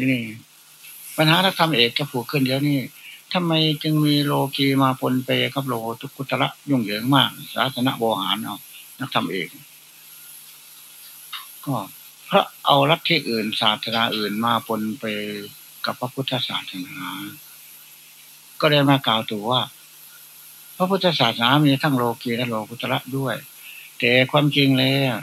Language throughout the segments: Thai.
ที่นี่ ปัญหาทักธรรมเอกจะผูกขึ้นเดี๋ยวนี้ทำไมจึงมีโลกีมาปนเปกับโลทุกุตระยุ่งเหยิงมาก ศาสนาโบหารเอานักธรรมเอกก็เพราะเอาลัทธิอื่น ศาสนาอื่นมาปนเปกับพระพุทธศาสนา ก็ได้มากล่าวตัวว่า พระพุทธศาสนามีทั้งโลกีและโลกุตระด้วย แต่ความจริงแล้ว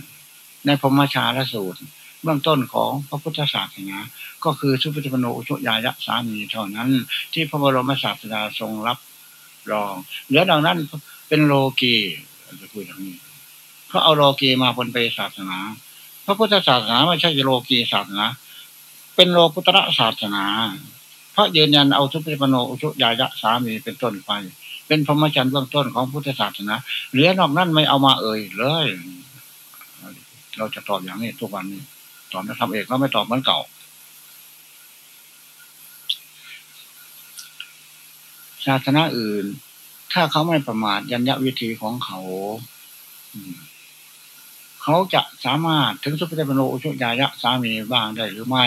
ในพมชาลสูตร เบื้องต้นของพระพุทธศาสนา ก็คือสุปฏิปโนอุชุยายะสามีเท่านั้น ที่พระบรมศาสดาทรงรับรองเหลือดังนั้นเป็นโลกีจะพูดอย่างนี้เขาเอาโลกีมาปนไปศาสนา พระพุทธศาสนาไม่ใช่โลกีศาสนา เป็นโลกุตระศาสนาเพราะยืนยันเอาสุปฏิปโนอุชุยายะสามีเป็นต้นไป เป็นพรหมจรรย์เบื้องต้นของพุทธศาสนาเหลือนอกนั้นไม่เอามาเอ่ยเลย เราจะตอบอย่างนี้ทุกวันนี้ ตอบนะทำเอกแล้วไม่ตอบเหมือนเก่า ศาสนาอื่น ถ้าเขาไม่ประมาทยัญญวิธีของเขาเขาจะสามารถถึงสุภเทปโนอุชุยายะสามีบ้างได้หรือไม่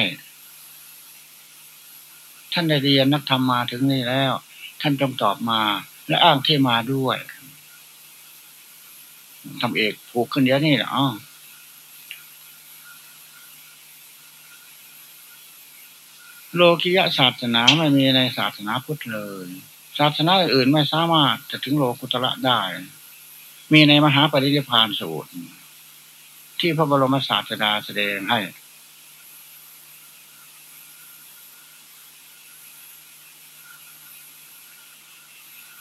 ท่านได้เรียนนักธรรมมาถึงนี่แล้ว ท่านจงตอบมา และอ้างที่มาด้วยทำเอกผูกขึ้นเยอะนี่เหรอ โลกิยะศาสนาไม่มีในศาสนาพุทธเลย ศาสนาอื่นไม่สามารถจะถึงโลกุตระได้ มีในมหาปริยพานสูตร ที่พระบรมศาสดาแสดงให้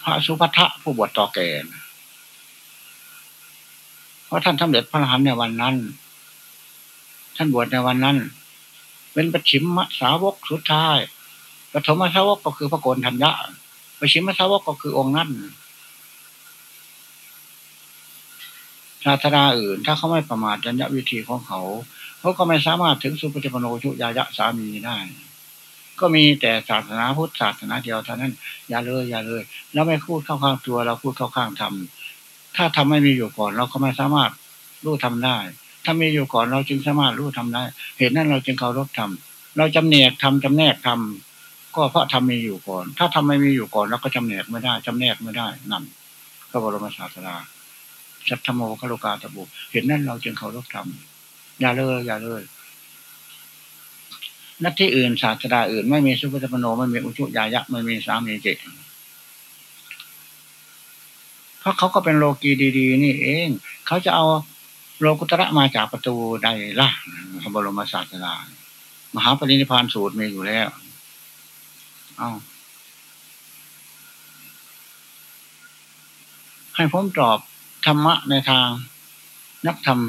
พระสุภัทะผู้บวชต่อแก่เพราะท่านทำเร็จพระอรหันต์ในวันนั้น ท่านบวชในวันนั้น เป็นปชิมมสาวกสุดท้ายปฐมสาวกก็คือพระโกนธัญญะปชิมสาวกก็คือองค์นั้นศาสนาอื่น ถ้าเขาไม่ประมาทจัญญวิธีของเขาเขาก็ไม่สามารถถึงสุปฏิปโนชุยายะสามีได้ ก็มีแต่ศาสนาพุทธศาสนาเดียวเท่านั้น อย่าเลยอย่าเลยเราไม่พูดเข้าข้างตัวเราพูดเข้าข้างธรรมถ้าทำไม่มีอยู่ก่อน เราก็ไม่สามารถรู้ทำได้ ถ้ามีอยู่ก่อนเราจึงสามารถรู้ทำได้ เหตุนั้นเราจึงเคารพทำเราจำเนียกทำจำแนกทำก็เพราะทำมีอยู่ก่อน ถ้าทำไม่มีอยู่ก่อนเราก็จำเนียกไม่ได้จำแนกไม่ได้นั่นพระบรมศาสดาสัทธโมคโลกาตบุเหตุนั้นเราจึงเคารพทำอย่าเลยอย่าเลยนักที่อื่นศาสดาอื่น ไม่มีสุภาพโนไม่มีอุชุยายะไม่มีสามีเจเพราะเขาก็เป็นโลกีดี ๆ นี่เอง เขาจะเอา โลกุตระมาจากประตูใดล่ะพระบรมศาสดามหาปรินิพานสูตรมีอยู่แล้ว เอาให้ผมตอบธรรมะในทาง นักธรรม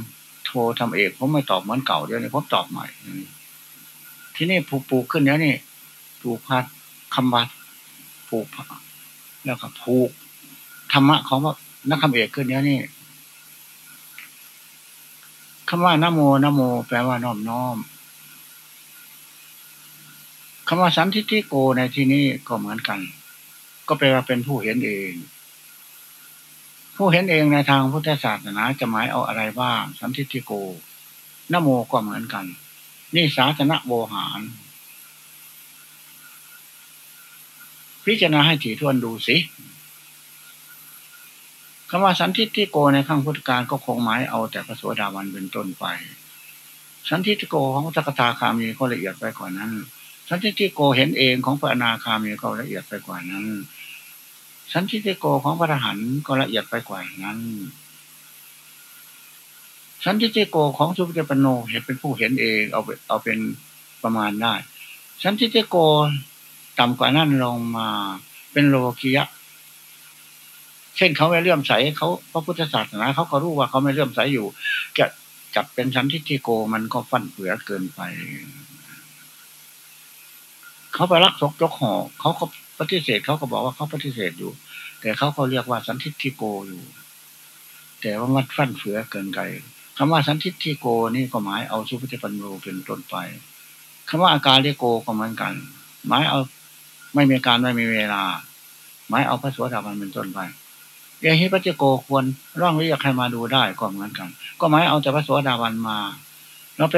โททำเอกผมไม่ตอบเหมือนเก่าเดี๋ยวนี้ผมตอบใหม่ ที่นี่ผูกปลูกขึ้นแล้วนี่ปลูกพัดคำวัดปลูกแล้วก็ผูกธรรมะของนักธรรมเอกขึ้นแล้วนี่ คำว่านโมนโม แปลว่าน้อมน้อมคำว่าสันทิฏฐิโกในที่นี้ก็เหมือนกัน ก็แปลว่าเป็นผู้เห็นเอง ผู้เห็นเองในทางพุทธศาสนาจะหมายเอาอะไรบ้าง สันทิฏฐิโกนโมก็เหมือนกัน นี่ศาสนาโบหาร พิจารณาให้ถี่ถ้วนดูสิ คำว่าสันทิฏฐิโกในขั้งพุทธการก็คงหมายเอาแต่พระโสดาบันเป็นต้นไป สันทิฏฐิโกของพระสกทาคามีก็ละเอียดไปกว่านั้น สันทิฏฐิโกเห็นเองของพระอนาคามีก็ละเอียดไปกว่านั้น สันทิฏฐิโกของพระอรหันต์ก็ละเอียดไปกว่านั้น สันทิฏฐิโกของสุภเจปโนเห็นเป็นผู้เห็นเองเอาเอาเป็นประมาณได้ สันทิฏฐิโกต่ำกว่านั้นลงมาเป็นโลกิยะ ช่นเขาไม่เลื่อมใสเขาพระพุทธศาสนาเขาก็รู้ว่าเขาไม่เลื่อมใสอยู่ จะจับเป็นชั้นทิฏฐิโกมันก็ฟันเฟือเกินไป เขาไปรักศกยกหอเขาก็ปฏิเสธเขาก็บอกว่าเขาปฏิเสธอยู่ แต่เขาเขาเรียกว่าสันทิฏฐิโกอยู่ แต่ว่ามันฟันเฟือเกินไกลคำว่าสันทิฏฐิโกนี่ก็หมายเอาสุภิปันโนเป็นต้นไปคำว่าอาการเรียโกก็เหมือนกัน หมายเอาไม่มีการไม่มีเวลา หมายเอาพระสวสดาบันเป็นต้นไป เอหิปัจโกควรร่องเรียกใครมาดูได้ก็เหมือนกัน ก็หมายเอาแต่พระสวสดาวันมา แล้วไป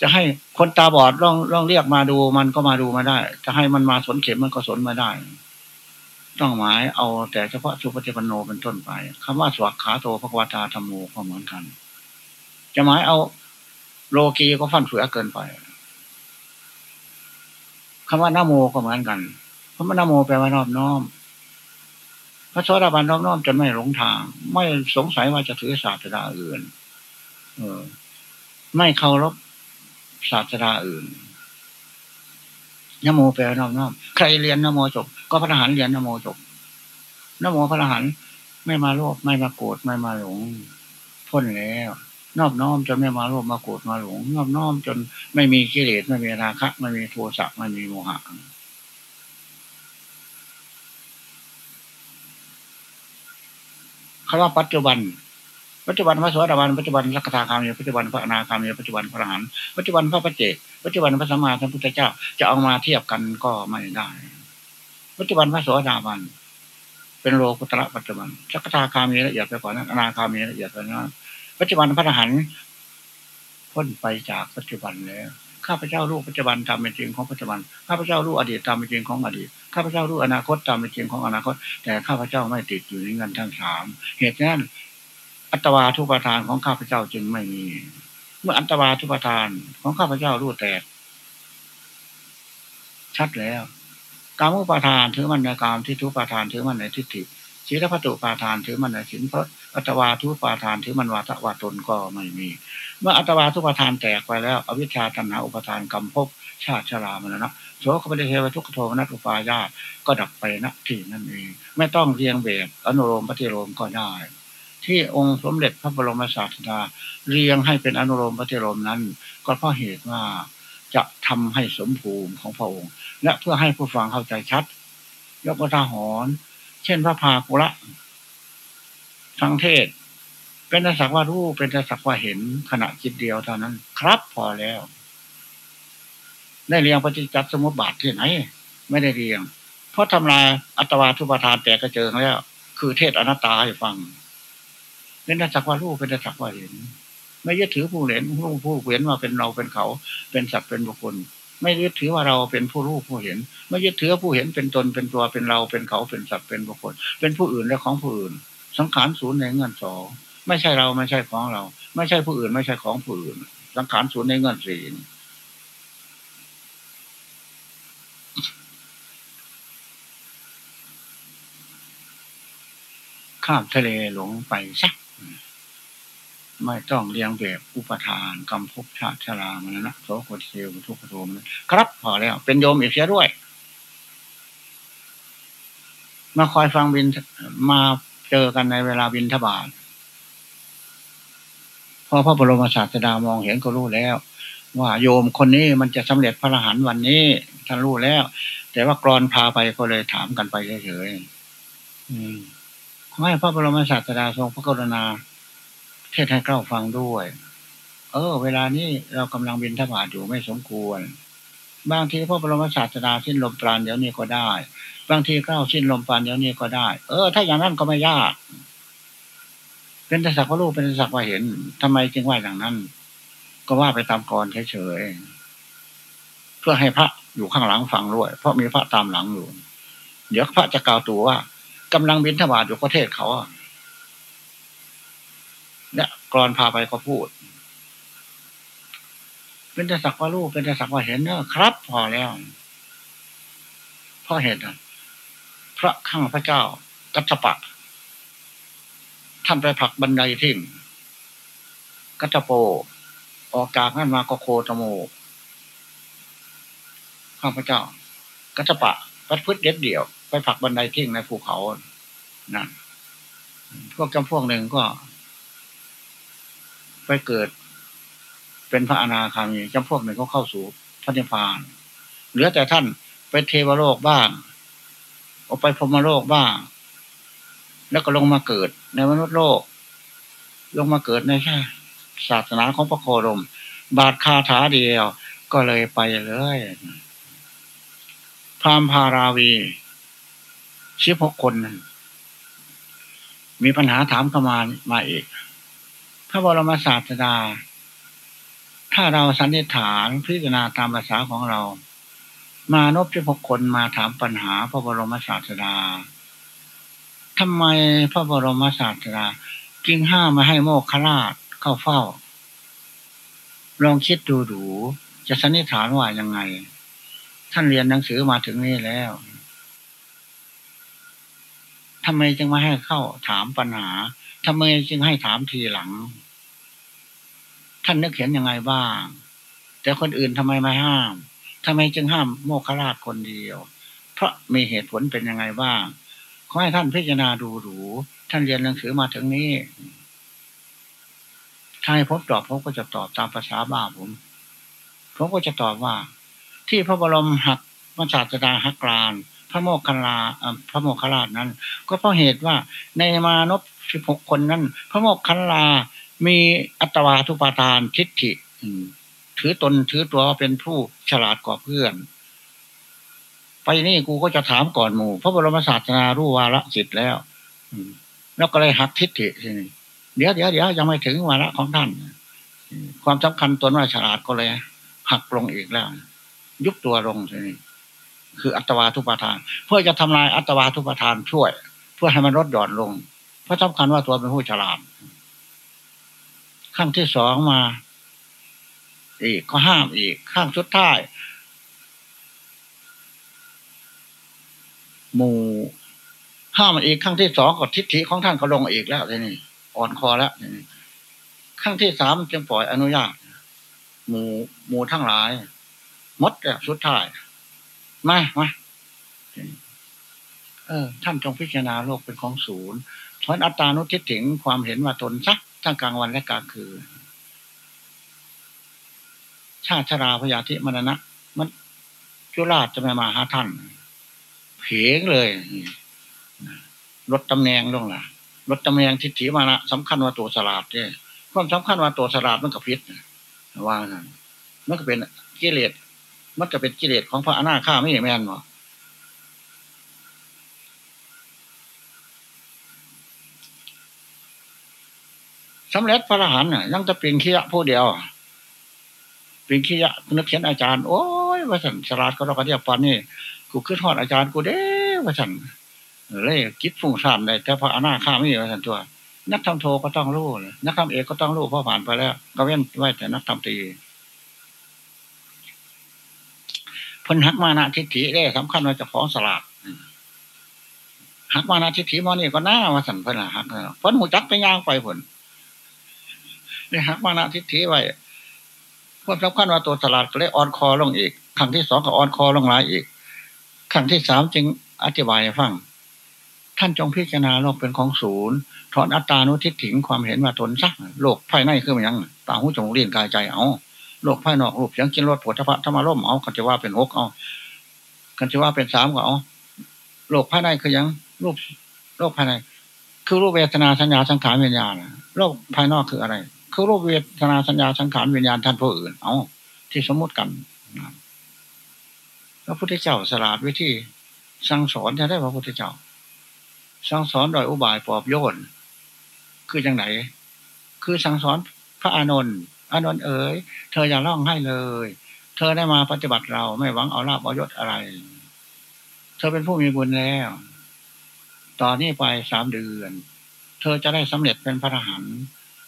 จะให้คนตาบอดลองลองเรียกมาดูมันก็มาดูมาได้ จะให้มันมาสนเข็มมันก็สนมาได้ ต้องหมายเอาแต่เฉพาะสุปฏิปันโนเป็นต้นไปคำว่าสวัสขาโตพระวตาธรรมโมก็เหมือนกัน จะหมายเอาโลกีก็ฟันเฟือเกินไปคำว่านโมก็เหมือนกันคำว่านโมแปลว่านอบน้อม พระโสดาบันนอบน้อมจนไม่หลงทาง ไม่สงสัยว่าจะถือศาสดาอื่น เออ ไม่เคารพศาสดาอื่นนโมแปลนอบน้อมใครเรียนนโมจบ ก็พระทหารเรียนนโมจบนโมพระทหารไม่มาโลภไม่มาโกรธไม่มาหลงพ้นแล้วนอบน้อมจนไม่มาโลภมาโกรธมาหลงนอบน้อมจนไม่มีกิเลสไม่มีราคะ ไม่มีโทสะไม่มีโมหะ คำว่าปัจจุบัน ปัจจุบันพระสวัสดิบาลปัจจุบันสักคาคามีปัจจุบันพระอนาคามีปัจจุบันพระอรหันต์ปัจจุบันพระปัจเจกปัจจุบันพระสัมมาสัมพุทธเจ้า จะเอามาเทียบกันก็ไม่ได้ ปัจจุบันพระสวัสดิบาลเป็นโลกุตระปัจจุบันสักคาคามีละเอียดไปกว่านั้นอนาคามีละเอียดไปนั้นปัจจุบันพระอรหันต์พ้นไปจากปัจจุบันแล้ว ข้าพเจ้ารู้ปัจจุบันตามเป็นจริงของปัจจุบัน ข้าพเจ้ารู้อดีตตามเป็นจริงของอดีต ข้าพเจ้ารู้อนาคตตามเป็นจริงของอนาคต แต่ข้าพเจ้าไม่ติดอยู่ในเงินทั้งสาม เหตุนั้นอัตวาทุปทานของข้าพเจ้าจึงไม่มี เมื่ออัตวาทุปทานของข้าพเจ้ารู้แตกชัดแล้ว การมุปทานถือมันในกามที่ทุปทานถือมันในทิฏฐิ ศีลพัตุปาทานถือมันในศีลเพราะอัตวาทุปาทานถือมันวาทวาตนก็ไม่มี เมื่ออัตวาทุปาทานแตกไปแล้ว อวิชชาตัณหาอุปทานกรรมภพชาติชรามรณะโสขปฏิเทวทุกขโทมนัตุปายาตก็ดับไปณที่นั่นเองไม่ต้องเรียงแบบอนุโลมปฏิโลมก็ได้ที่องค์สมเด็จพระบรมศาสดาเรียงให้เป็นอนุโลมปฏิโลมนั้น ก็เพราะเหตุว่าจะทำให้สมภูมิของพระองค์ และเพื่อให้ผู้ฟังเข้าใจชัด ยกวทาหรณ์ เช่นพระพากุระทังเทศ เป็นสักว่ารู้เป็นสักว่าเห็นขณะจิตเดียวเท่านั้น ครับพอแล้ว ได้เรียงปฏิจจสมุปบาทที่ไหน ไม่ได้เรียง เพราะทำลายอัตวาทุปทานแต่กระเจิงแล้ว คือเทศอนัตตาให้ฟัง เป็นสักว่ารู้เป็นสักว่าเห็น ไม่ยึดถือผู้เห็นผู้ผู้เห็นว่าเป็นเราเป็นเขา เป็นสัตว์เป็นบุคคล ไม่ยึดถือว่าเราเป็นผู้รู้ผู้เห็น ไม่ยึดถือผู้เห็นเป็นตนเป็นตัวเป็นเราเป็นเขาเป็นสัตว์เป็นบุคคล เป็นผู้อื่นและของผู้อื่น สังขารศูนย์ในเงื่อนสองไม่ใช่เราไม่ใช่ของเรา ไม่ใช่ผู้อื่น ไม่ใช่ของผู้อื่น สังขารศูนย์ในเงื่อนสี่ข้ามทะเลหลงไปสัก ไม่ต้องเลี้ยงแบบอุปทานกรรมภพชาชรามนนะโสโคเทวทุกขโทมนะครับ พอแล้ว เป็นโยมอีกเสียด้วย มาคอยฟังบินมาเจอกันในเวลาบินทบาทพอพระบรมศาสดามองเห็นก็รู้แล้ว ว่าโยมคนนี้มันจะสำเร็จพระอรหันต์วันนี้ท่านรู้แล้ว แต่ว่ากรอนพาไปก็เลยถามกันไปเฉยๆขอให้พระบรมศาสดาทรงพระกรุณา เทศให้เก้าฟังด้วย เออ เวลานี้เรากำลังบินทบาทอยู่ไม่สมควร บางทีพระบรมศาสดาสิ้นลมปราณเดี๋ยวนี้ก็ได้ บางทีเก้าสิ้นลมปราณเดี๋ยวนี้ก็ได้ เออ ถ้าอย่างนั้นก็ไม่ยาก เป็นแต่สักว่ารู้เป็นแต่สักว่าเห็นทำไมจึงว่าอย่างนั้น ก็ว่าไปตามกรเฉยๆเพื่อให้พระอยู่ข้างหลังฟังด้วย เพราะมีพระตามหลังอยู่ เดี๋ยวพระจะกล่าวตัวว่ากำลังบินทบาทอยู่ประเทศเขาเนี่ยกรอนพาไปก็พูด เป็นแต่สักว่ารู้เป็นแต่สักว่าเห็นเนอะครับ พอแล้วเพราะเหตุพระข้างพระเจ้ากัตปะ ท่านไปผักบันไดทิ้งกัตโป ออกจากนั้นมาก็โคตโมข้างพระเจ้า กัตปะปัดพืชเด็ดเดี่ยว ไปผักบันไดทิ้งในภูเขานั่นพวกจำพวกหนึ่งก็ ไปเกิด เป็นพระอนาคามีจำพวกหนึ่งก็เข้าสู่พระนิพพาน เหลือแต่ท่านไปเทวโลกบ้างออกไปพรมโลกบ้าง แล้วก็ลงมาเกิดในมนุษย์โลก ลงมาเกิดในศาสนาของพระโคดม บาทคาถาเดียว ก็เลยไปเลยพรามพาราวีชิบหกคน มีปัญหาถามเข้ามามาอีก พระบรมศาสดา ถ้าเราสันนิษฐานพิจารณาตามภาษาของเรา มานพที่พกคนมาถามปัญหาพระบรมศาสดาทำไมพระบรมศาสดาจึงห้ามมาให้โมกขราชเข้าเฝ้า ลองคิดดูดู จะสันนิษฐานว่ายังไง ท่านเรียนหนังสือมาถึงนี่แล้วทำไมจึงมาให้เข้าถามปัญหา ทำไมจึงให้ถามทีหลัง ท่านนึกเห็นยังไงบ้าง แต่คนอื่นทำไมไม่ห้ามทำไมจึงห้ามโมคคราชคนเดียว เพราะมีเหตุผลเป็นยังไงบ้าง ขอให้ท่านพิจารณาดูดูท่านเรียนหนังสือมาถึงนี้ ถ้าให้ผมตอบผมก็จะตอบตามภาษาบ้าผม ผมก็จะตอบว่า ที่พระบรมหักพระศาสดาหักกรานพระโมคคัลลาพระโมคคัลลานั้น ก็เพราะเหตุว่าในมานพ สิบหกคนนั้นพระโมคคัลลา มีอัตวาทุปาทานทิฏฐิถือตนถือตัวเป็นผู้ฉลาดกว่าเพื่อน ไปนี่กูก็จะถามก่อนหมู่ พระบรมศาสนารู้วาระสิทธิ์แล้วแล้วก็เลยหักทิฏฐิทีนี้เดี๋ยวเดี๋ยวเดี๋ยวยังไม่ถึงวาระของท่านความสำคัญตนว่าฉลาดก็เลยหักลงอีกแล้ว ยุบตัวลงทีนี้คืออัตวาทุปาทาน เพื่อจะทำลายอัตวาทุปาทานช่วย เพื่อให้มันลดหย่อนลง ราะสำคัญว่าตัวเป็นผู้ฉลาดขั้นที่สองมา อีกก็ห้ามอีกข้างสุดท้ายหมู่ห้ามอีกขั้งที่สองก็ทิฏฐิของท่านก็ลงอีกแล้วทีนี้อ่อนคอแล้วทีนี้ขั้งที่สามจึงปล่อยอนุญาตหมู่หมู่ทั้งหลายมดแล้วสุดท้ายมามาเออ ท่านจงพิจารณาโลกเป็นของศูนย์ ทอนอัตตานุทิฏฐิความเห็นว่าตนสักทั้งกลางวันและกลางคืนชาติชราพยาธิมรณะ มันจุราชจะไม่มาหาท่านเพียงเลยลดตำแหน่งลงล่ะลดตำแหน่งทิฏฐิมานะสำคัญว่าตัวสลาดเนี่ยความสำคัญว่าตัวสลาดมันกับพิษว่านั่นมันก็เป็นกิเลสมันก็เป็นกิเลสของพระอนาคาไม่แม่นหรอ สำเร็จพระอรหันต์ยังจะเป็นขี้ยะผู้เดียว เป็นขี้ยะนึกเขียนอาจารย์ โอ้ยว่าสันสลาดก็เราก็เรียกปันนี่กูขึ้นทอดอาจารย์กูเด้ว่าสันเลยคิดฟุ้งซ่านเลยแต่พระอนาคาไม่ว่าสันตัว นักทำโทก็ต้องรู้นักทำเอกก็ต้องรู้เพราะผ่านไปแล้ว ก็เว้นไว้แต่นักทำตีพิ่นหักมานะทิฏฐิได้สำคัญว่าจะของสลาดหักมานะทิฏฐิมอนี่ก็น่าว่าสันพิ่นหักเพิ่นหูจักไปย่างไปผล นี่หักมานะทิฏฐิไว้ความสำคัญว่าตัวสลาดก็เลยอ่อนคอลงอีกขั้งที่สองก็อ่อนคอลงหลายอีกขั้งที่สามจึงอธิบายให้ฟังท่านจงพิจารณาโลกเป็นของศูนย์ถอนอัตตานุทิฏฐิความเห็นว่าตนซักโลกภายในคือมันยังตาหูจมูกเลี้ยงกายใจเอาโลกภายนอกรูปเสียงกินรสผลทพะธรรมารมเอากันจะว่าเป็นหกเอากันจะว่าเป็นสามก็เอาโลกภายในคือยังรูปโลกภายใน คือรูปเวทนาสัญญาสังขารวิญญาณโลกภายนอกคืออะไร คือรูปเวทนาสัญญาสังขารวิญญาณท่านผู้อื่น เอาที่สมมติกันพระพุทธเจ้าสลาดวิธีสั่งสอนจะได้พระพุทธเจ้า สั่งสอนโดยอุบายปอบโยนคือจังไหน คือสั่งสอนพระอานนท์อานนท์เอ๋ยเธออย่าร้องให้เลย เธอได้มาปฏิบัติเราไม่หวังเอาลาบเอายศอะไร เธอเป็นผู้มีบุญแล้ว ตอนนี้ไปสามเดือน เธอจะได้สำเร็จเป็นพระอรหันต์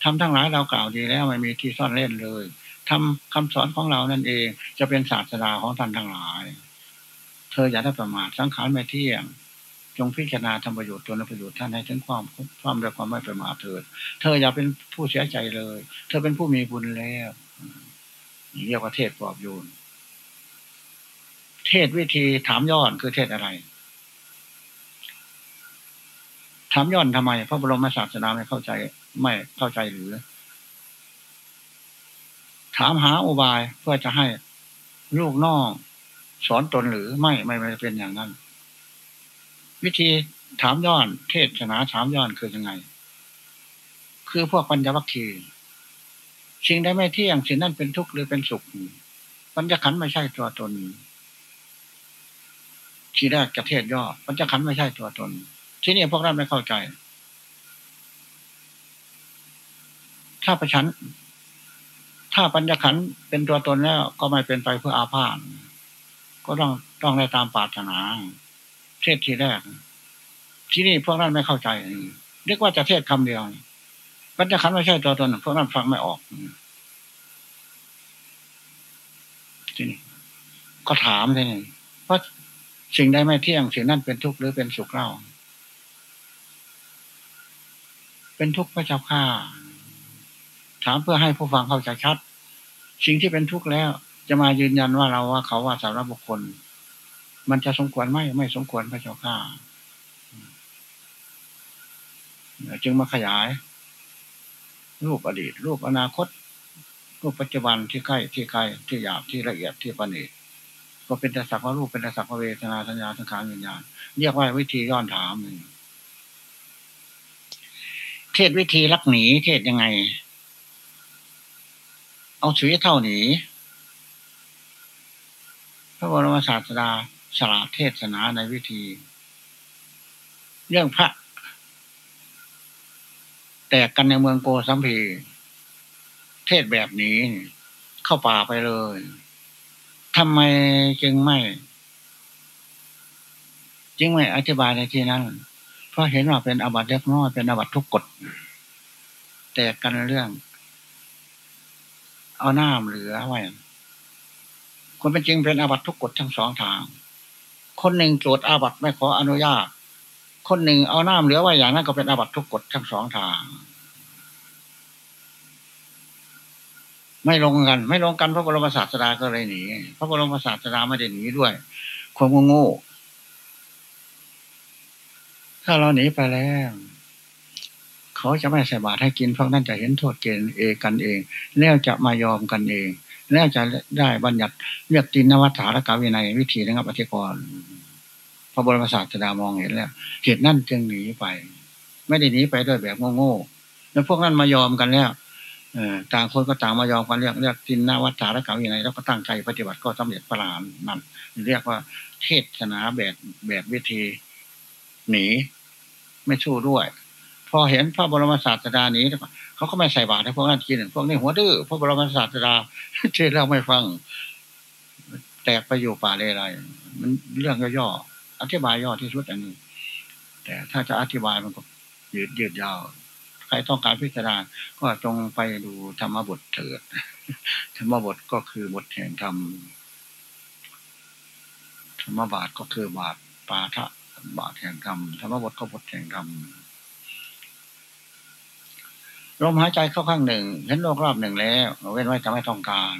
ทำทั้งหลายเรากล่าวดีแล้วไม่มีที่ซ่อนเล่นเลยทำคำสอนของเรานั่นเองจะเป็นศาสดาของท่านทั้งหลาย เธออย่าได้ประมาทสังขารไม่เที่ยง จงพิจารณาทำประโยชน์ตนและประโยชน์ท่านให้ถึงความความและความไม่ประมาทเถิด เธออย่าเป็นผู้เสียใจเลย เธอเป็นผู้มีบุญแล้วเรียกว่าเทศปลอบโยน เทศวิธีถามย้อนคือเทศอะไร ถามย้อนทำไมพระบรมศาสนาไม่เข้าใจ ไม่เข้าใจหรือ ถามหาอุบายเพื่อจะให้ลูกน้องสอนตนหรือไม่ไม่ไม่เป็นอย่างนั้น วิธีถามย้อน เทศนาถามย้อนคือยังไง คือพวกปัญญวัคคีสิ่งใดไม่เที่ยงสิ่งนั้นเป็นทุกข์หรือเป็นสุขปัญญขันไม่ใช่ตัวตนทีแรกจะเทศย่อปัญญขันไม่ใช่ตัวตน ที่นี่พวกเราไม่เข้าใจ ถ้าประชัน ถ้าปัญญขันเป็นตัวตนแล้วก็ไม่เป็นไปเพื่ออาพาธก็ต้องต้องได้ตามปราถนาเทศทีแรก ที่นี่พวกนั้นไม่เข้าใจ เรียกว่าจะเทศคำเดียวปัญญขันไม่ใช่ตัวตนพวกนั้นฟังไม่ออกที่นี่ก็ถามที่นี่เพราะสิ่งใดไม่เที่ยงสิ่งนั้นเป็นทุกข์หรือเป็นสุขเล่าเป็นทุกข์พระเจ้าข้า ถามเพื่อให้ผู้ฟังเข้าใจชัด สิ่งที่เป็นทุกข์แล้ว จะมายืนยันว่าเราว่าเขาว่าสารบุคคล มันจะสมควรไหมไม่สมควรพระเจ้าข้าจึงมาขยาย รูปอดีต รูปอนาคต รูปปัจจุบันที่ใกล้ที่ไกลที่หยาบที่ละเอียดที่ประณีตก็เป็นแต่สักว่ารูปเป็นแต่สักว่าเวทนาสัญญาสังขารวิญญาณเรียกว่าวิธีย้อนถามเทศวิธีลักหนีเทศยังไง เอาชีวิตเท่าหนีพระบรมศาสดาสละเทศนาในวิธี เรื่องพระ แตกกันในเมืองโกสัมพีเทศแบบนี้ เข้าป่าไปเลยทำไมจึงไม่จึงไม่อธิบายในที่นั้น เพราะเห็นว่าเป็นอาบัตเล็กน้อยเป็นอาบัตทุกกฎ แต่กันเรื่อง เอาหน้าเหลือไว้คนเป็นจริงเป็นอาบัตทุกกฎทั้งสองทาง คนหนึ่งโจทย์อาบัตไม่ขออนุญาต คนหนึ่งเอาหน้าเหลือไว้อย่างนั้นก็เป็นอาบัตทุกกฎทั้งสองทาง ไม่ลงกัน ไม่ลงกันพระบรมศาสดาก็เลยหนีพระบรมศาสดาไม่ได้หนีด้วย ความโง่ถ้าเราหนีไปแล้ว เขาจะไม่ใส่บาตรให้กินเพราะนั่นจะเห็นโทษเกณฑ์เอกันเอง แล้วจะมายอมกันเอง แล้วจะได้บัญญัติเรียกตินนวัฏฐานกาวินัยวิธีนะครับอธิกรพระบรมศาสดามองเห็นแล้วเหตุนั่นจึงหนีไป ไม่ได้หนีไปด้วยแบบโง่ๆแล้วพวกนั้นมายอมกันแล้วต่างคนก็ต่างมายอมกันเรียกเรียกทินนาวัฏฐานกรรมอย่างไรแล้วก็ตั้งใจปฏิบัติก็สำเร็จพระรานนั่นเรียกว่าเทศนาแบบแบบวิธี หนี ไม่สู้ด้วย พอเห็นพระบรมศาสดานี้เขาก็ไม่ใส่บาตรให้พวกนั้นกินพวกนี้หัวดื้อพระบรมศาสดาเทศแล้วไม่ฟัง แตกไปอยู่ป่าเลยอะไรมันเรื่องย่อๆอธิบายย่อที่สุดอันนี้ แต่ถ้าจะอธิบายมันก็ยืดยืดยาวใครต้องการพิจารณาก็จงไปดูธรรมบทเถิดธรรมบทก็คือบทแห่งธรรมธรรมบาทก็คือบาทปาทะบาทแห่งธรรมธรรมบทก็บทแห่งธรรม ลมหายใจเข้าข้างหนึ่งเห็นโลกรอบหนึ่งแล้วเว้นไว้จะไม่ต้องการ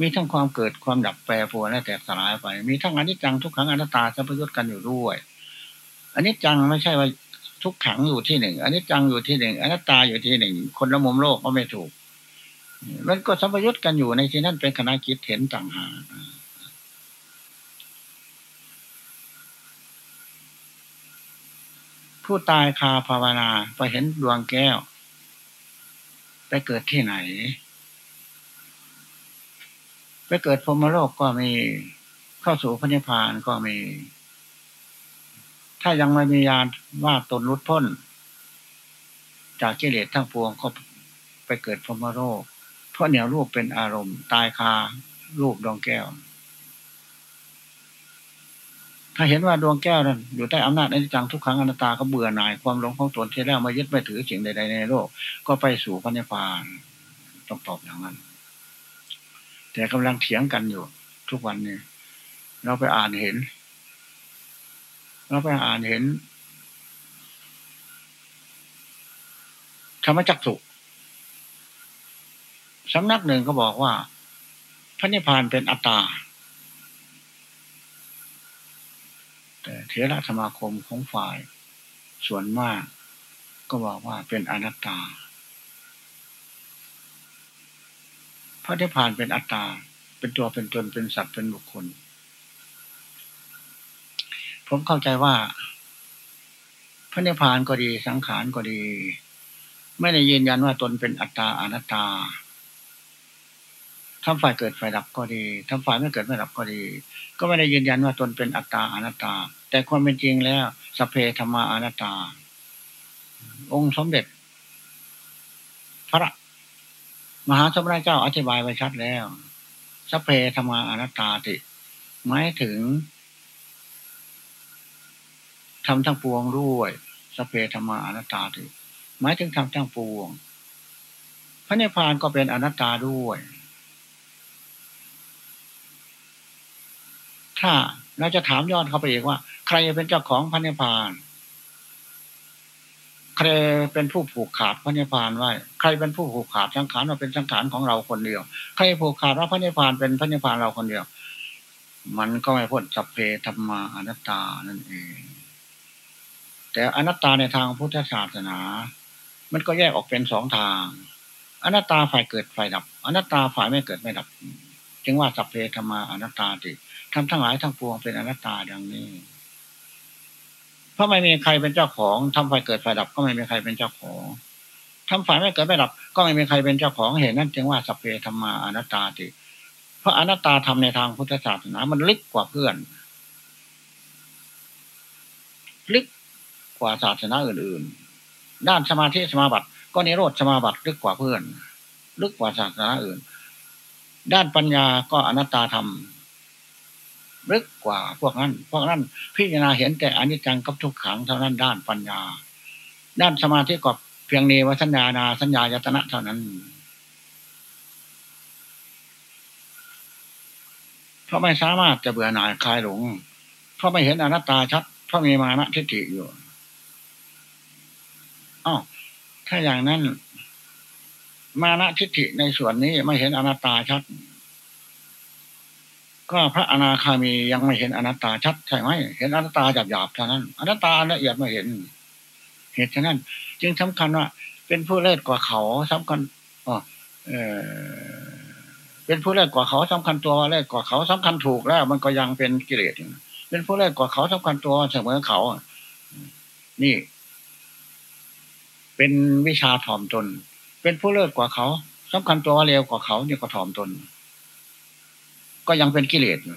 มีทั้งความเกิดความดับแปรปรวนและแตกสลายไป มีทั้งอนิจจังทุกขังอนัตตาสัพยุตกันอยู่ด้วยอันนี้จังไม่ใช่ว่าทุกขังอยู่ที่หนึ่งอันนี้จังอยู่ที่หนึ่งอนัตตาอยู่ที่หนึ่งคนละมุมโลกก็ไม่ถูก มันก็สัมยุตกันอยู่ในที่นั้นเป็นคณะคิดเห็นต่างหาก ผู้ตายคาภาวนาไปเห็นดวงแก้ว ไปเกิดที่ไหน ไปเกิดพรมโลกก็มี เข้าสู่พระนิพพานก็มี ถ้ายังไม่มีญาณว่าตนรุดพ้น จากกิเลสทั้งปวงก็ไปเกิดพรมโรคเพราะเหนียวรูปเป็นอารมณ์ ตายคารูปดวงแก้ว ถ้าเห็นว่าดวงแก้วนั้นอยู่ใต้อำนาจอนิจจังทุกครั้งอนัตตาก็เบื่อหน่ายความหลงของตนที่แล้วมายึดไม่ถือสิ่งใด ๆ ในโลก ก็ไปสู่พระนิพพานต้องตอบอย่างนั้น แต่กำลังเถียงกันอยู่ ทุกวันนี้เราไปอ่านเห็น เราไปอ่านเห็นธรรมจักสุสำนักหนึ่งก็บอกว่า พระนิพพานเป็นอัตตา แต่เทระสมาคมของฝ่าย ส่วนมาก ก็บอกว่าเป็นอนัตตาพระนิพพานเป็นอัตตา เป็นตัวเป็นตนเป็นสัตว์เป็นบุคคล ผมเข้าใจว่า พระนิพพานก็ดีสังขารก็ดี ไม่ได้ยืนยันว่าตนเป็นอัตตาอนัตตา ทำฝ่ายเกิดฝ่ายดับก็ดีทำฝ่ายไม่เกิดไม่ดับก็ดี ก็ไม่ได้ยืนยันว่าตนเป็นอัตตาอนัตตา แต่ความเป็นจริงแล้วสเพธรรมาอนัตตา องค์สมเด็จ พระ มหาสมณเจ้าอธิบายไว้ชัดแล้วสเพธรรมาอนัตตาติหมายถึงทำทั้งปวงด้วยสเพธรรมาอนัตตาติหมายถึงทำทั้งปวง พระนิพพานก็เป็นอนัตตาด้วย ถ้าเราจะถามย้อนเข้าไปอีกว่า ใครเป็นเจ้าของพระนิพพาน ใครเป็นผู้ผูกขาดพระนิพพานไว้ ใครเป็นผู้ผูกขาดสังขารว่าเป็นสังขารของเราคนเดียว ใครผูกขาดว่าพระนิพพานเป็นพระนิพพานเราคนเดียว มันก็ไม่พ้นสัพเพธรรมาอนัตตานั่นเอง แต่อนัตตาในทางพุทธศาสนา มันก็แยกออกเป็นสองทาง อนัตตาฝ่ายเกิดฝ่ายดับ อนัตตาฝ่ายไม่เกิดไม่ดับ จึงว่าสัพเพธรรมาอนัตตาติ ทำทั้งหลายทั้งปวงเป็นอนัตตาดังนี้ เพราะไม่มีใครเป็นเจ้าของทำฝ่ายเกิดฝ่ายดับก็ไม่มีใครเป็นเจ้าของทำฝ่ายไม่เกิดไม่ดับ ก็ไม่มีใครเป็นเจ้าของเห็นนั่นจึงว่าสัพเพธรรมาอนัตตาติเพราะอนัตตาทำในทางพุทธศาสนา มันลึกกว่าเพื่อน ลึกกว่าศาสนาอื่น ๆ ด้านสมาธิสมาบัติ ก็นิโรธสมาบัติลึกกว่าเพื่อน ลึกกว่าศาสนาอื่น ด้านปัญญาก็อนัตตาธรรม ลึกกว่าพวกนั้น พวกนั้นพิจารณาเห็นแต่อนิจจังกับทุกขังเท่านั้นด้านปัญญา ด้านสมาธิก็เพียงเนวสัญญานาสัญญายตนะเท่านั้นเพราะไม่สามารถจะเบื่อหน่ายคลายหลง เพราะไม่เห็นอนัตตาชัด เพราะมีมานะทิฏฐิอยู่อ้าวถ้าอย่างนั้น มานะทิฏฐิในส่วนนี้ไม่เห็นอนัตตาชัด ก็พระอนาคามียังไม่เห็นอนัตตาชัดใช่ไหมเห็นอนัตตาหยาบหยาบเท่านั้นอนัตตาละเอียดไม่เห็น เหตุฉะนั้น จึงสำคัญว่า เป็นผู้เลิศกว่าเขาสำคัญอ๋อเออเป็นผู้เลิศกว่าเขาสำคัญตัวเลิศกว่าเขาสำคัญถูกแล้ว มันก็ยังเป็นกิเลสอยู่เป็นผู้เลิศกว่าเขาสำคัญตัวเสมอเขานี่ เป็นวิชาถ่อมตน เป็นผู้เลิศกว่าเขาสำคัญตัวเร็วกว่าเขาเนี่ยก็ถ่อมตน ก็ยังเป็นกิเลสอยู่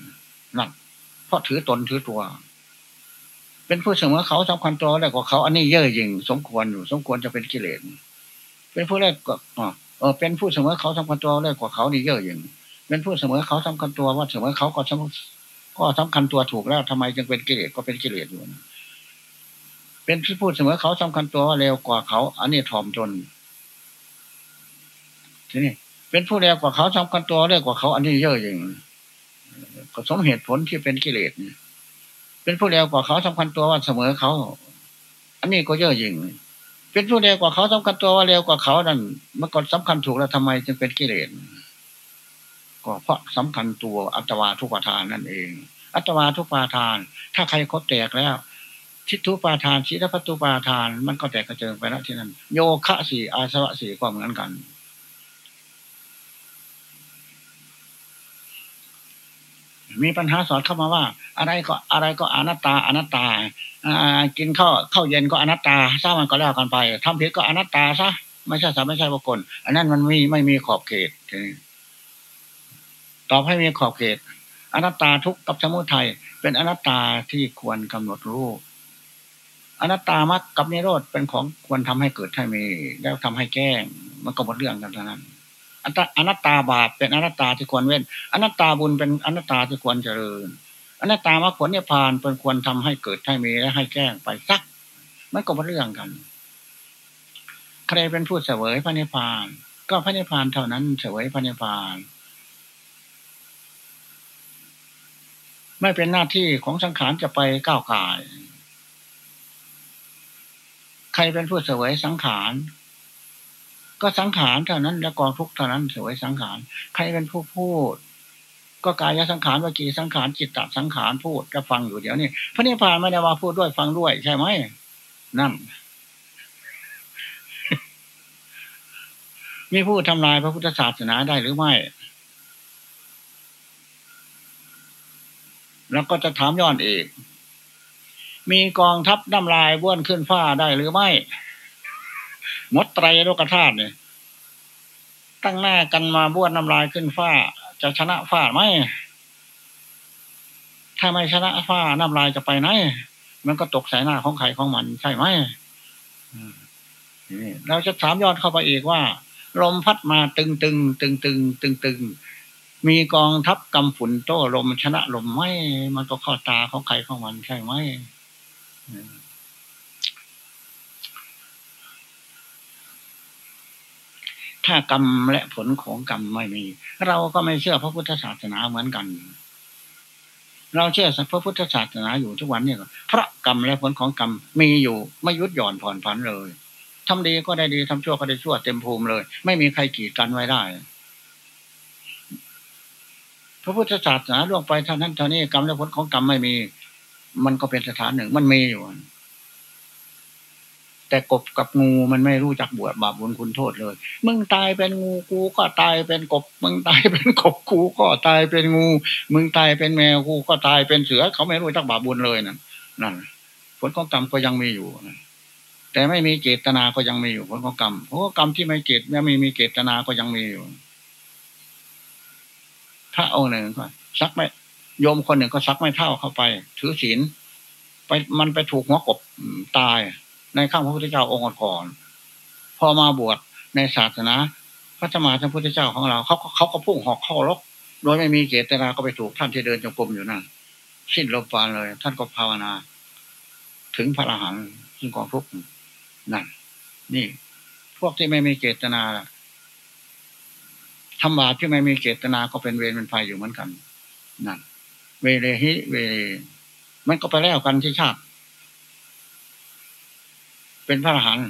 นั่นเพราะถือตนถือตัว เป็นผู้เสมอเขาสำคัญตัวแล้วกว่าเขาอันนี้เย่อหยิ่งสมควรอยู่สมควรจะเป็นกิเลสเป็นผู้เลิศกว่าเออเป็นผู้เสมอเขาสำคัญตัวเลิศกว่าเขานี่เย่อหยิ่งเป็นผู้เสมอเขาสำคัญตัวว่าเสมอเขาก็สำก็สำคัญตัวถูกแล้วทำไมจึงเป็นกิเลสก็เป็นกิเลสอยู่เป็นที่พูดเสมอเขาสำคัญตัวว่าเร็วกว่าเขา อันนี้ถ่อมตนทีนี้เป็นผู้เร็วกว่าเขาสำคัญตัวเร็วกว่าเขา อันนี้เยอะจริง ก็สมเหตุผลที่เป็นกิเลสเป็นผู้เร็วกว่าเขาสำคัญตัวว่าเสมอเขา อันนี้ก็เยอะจริงเป็นผู้เร็วกว่าเขาสำคัญตัวว่าเร็วกว่าเขานั่นเมันก็สำคัญถูกแล้วทำไมจึงเป็นกิเลสก็เพราะสำคัญตัวอัตวาทุกปาทานนั่นเอง อัตวาทุกปาทาน ถ้าใครครบแตกแล้วทิฏฐุปาทานชิตพัตุปาทาน มันก็แตกกระเจิงไปแล้วที่นั่นโยคะสี่อาสวะสี่ก็เหมือนกัน มีปัญหาสอนเข้ามาว่า อะไรก็อะไรก็อนัตตาอนัตตากินข้าวข้าวเย็นก็อนัตตาซะมันก็แล้วกันไปทำผิดก็อนัตตาซะไม่ใช่สาไม่ใช่บุคคลอันนั้นมันไม่ไม่มีขอบเขตตอบให้มีขอบเขต อนัตตาทุกกับสมุทัยเป็นอนัตตาที่ควรกำหนดรู้อนัตตามักกับนิโรธเป็นของควรทำให้เกิดให้มี แล้วทำให้แก้งมันก็หมดเรื่องกันเท่านั้น อนัตตาบาปเป็นอนัตตาที่ควรเว้น อนัตตาบุญเป็นอนัตตาที่ควรเจริญ อนัตตามรรคผลนิพพานเป็นควรทำให้เกิดให้มีและให้แก้งไปสักมันก็หมดเรื่องกันใครเป็นผู้เสวยพระนิพพาน ก็พระนิพพานเท่านั้นเสวยพระนิพพาน ไม่เป็นหน้าที่ของสังขารจะไปก้าวไก่ใครเป็นผู้เสวยสังขาร ก็สังขารเท่านั้นและกองทุกเท่านั้นสวยสังขารใครเป็นผู้พูด ก็กายสังขารวิจีสังขารจิตตสังขารพูดจะฟังอยู่เดี๋ยวนี้พระนิพพานไม่ได้ว่าพูดด้วยฟังด้วย ใช่ไหมนั่น มีผู้ทำลายพระพุทธศาสนาได้หรือไม่แล้วก็จะถามย้อนเอกมีกองทัพน้ำลายบ้วนขึ้นฟ้าได้หรือไม่ มดไตรโลกธาตุเนี่ยตั้งหน้ากันมาบ้วนน้ำลายขึ้นฟ้า จะชนะฟ้าไหมถ้าไม่ชนะฟ้าน้ำลายจะไปไหน มันก็ตกใส่หน้าของใครของมันใช่ไหมเราจะถามยอนเข้าไปอีกว่า ลมพัดมาตึงตึงตึงตึงตึงตึงมีกองทัพกำฝุ่นโต้ลมชนะลมไม่มันก็ข้าตาเขาใครเข้ามันใช่ไหม ถ้ากรรมและผลของกรรมไม่มี เราก็ไม่เชื่อพระพุทธศาสนาเหมือนกัน เราเชื่อพระพุทธศาสนาอยู่ทุกวันเนี่ยเพราะกรรมและผลของกรรมมีอยู่ไม่ยุดหย่อนผ่อนผันเลยทำดีก็ได้ดีทำชั่วก็ได้ชั่วเต็มภูมิเลย ไม่มีใครกีดกันไว้ได้พระพุทธศาสนาล่วงไปเท่านั้นเท่านี้กรรมและผลของกรรมไม่มี มันก็เป็นสถานหนึ่งมันมีอยู่ แต่กบกับงูมันไม่รู้จักบวชบาปบุญคุณโทษเลย มึงตายเป็นงูกูก็ตายเป็นกบ มึงตายเป็นกบกูก็ตายเป็นงู มึงตายเป็นแมวกูก็ตายเป็นเสือ เขาไม่รู้จักบาปบุญเลยนั่นนั่นผลของกรรมก็ยังมีอยู่แต่ไม่มีเจตนาก็ยังมีอยู่ผลของกรรมเพราะกรรมที่ไม่เจตไม่มีมีเจตนาก็ยังมีอยู่พระองค์หนึ่งก็ซักไม่โยมคนหนึ่งก็ซักไม่เท่าเข้าไป ถือศีลไปมันไปถูกหัวกบตาย ในข้างพระพุทธเจ้าองค์ก่อนพอมาบวชในศาสนาพระธรรมาสัมพุทธเจ้าของเราเขาเขาก็พุ่งหอกเข้าลกโดยไม่มีเจตนาก็ไปถูกท่านที่เดินจงกรมอยู่นั่นสิ้นลมปานเลย ท่านก็ภาวนา ถึงพระอรหันต์ซึ่งกองทุกนั่น นี่ พวกที่ไม่มีเจตนาทำบาปที่ไม่มีเจตนาก็เป็นเวรเป็นภัยอยู่เหมือนกัน นั่น เวเรหิเวเรมันก็ไปแล้วกันที่ชาติ เป็นพระอรหันต์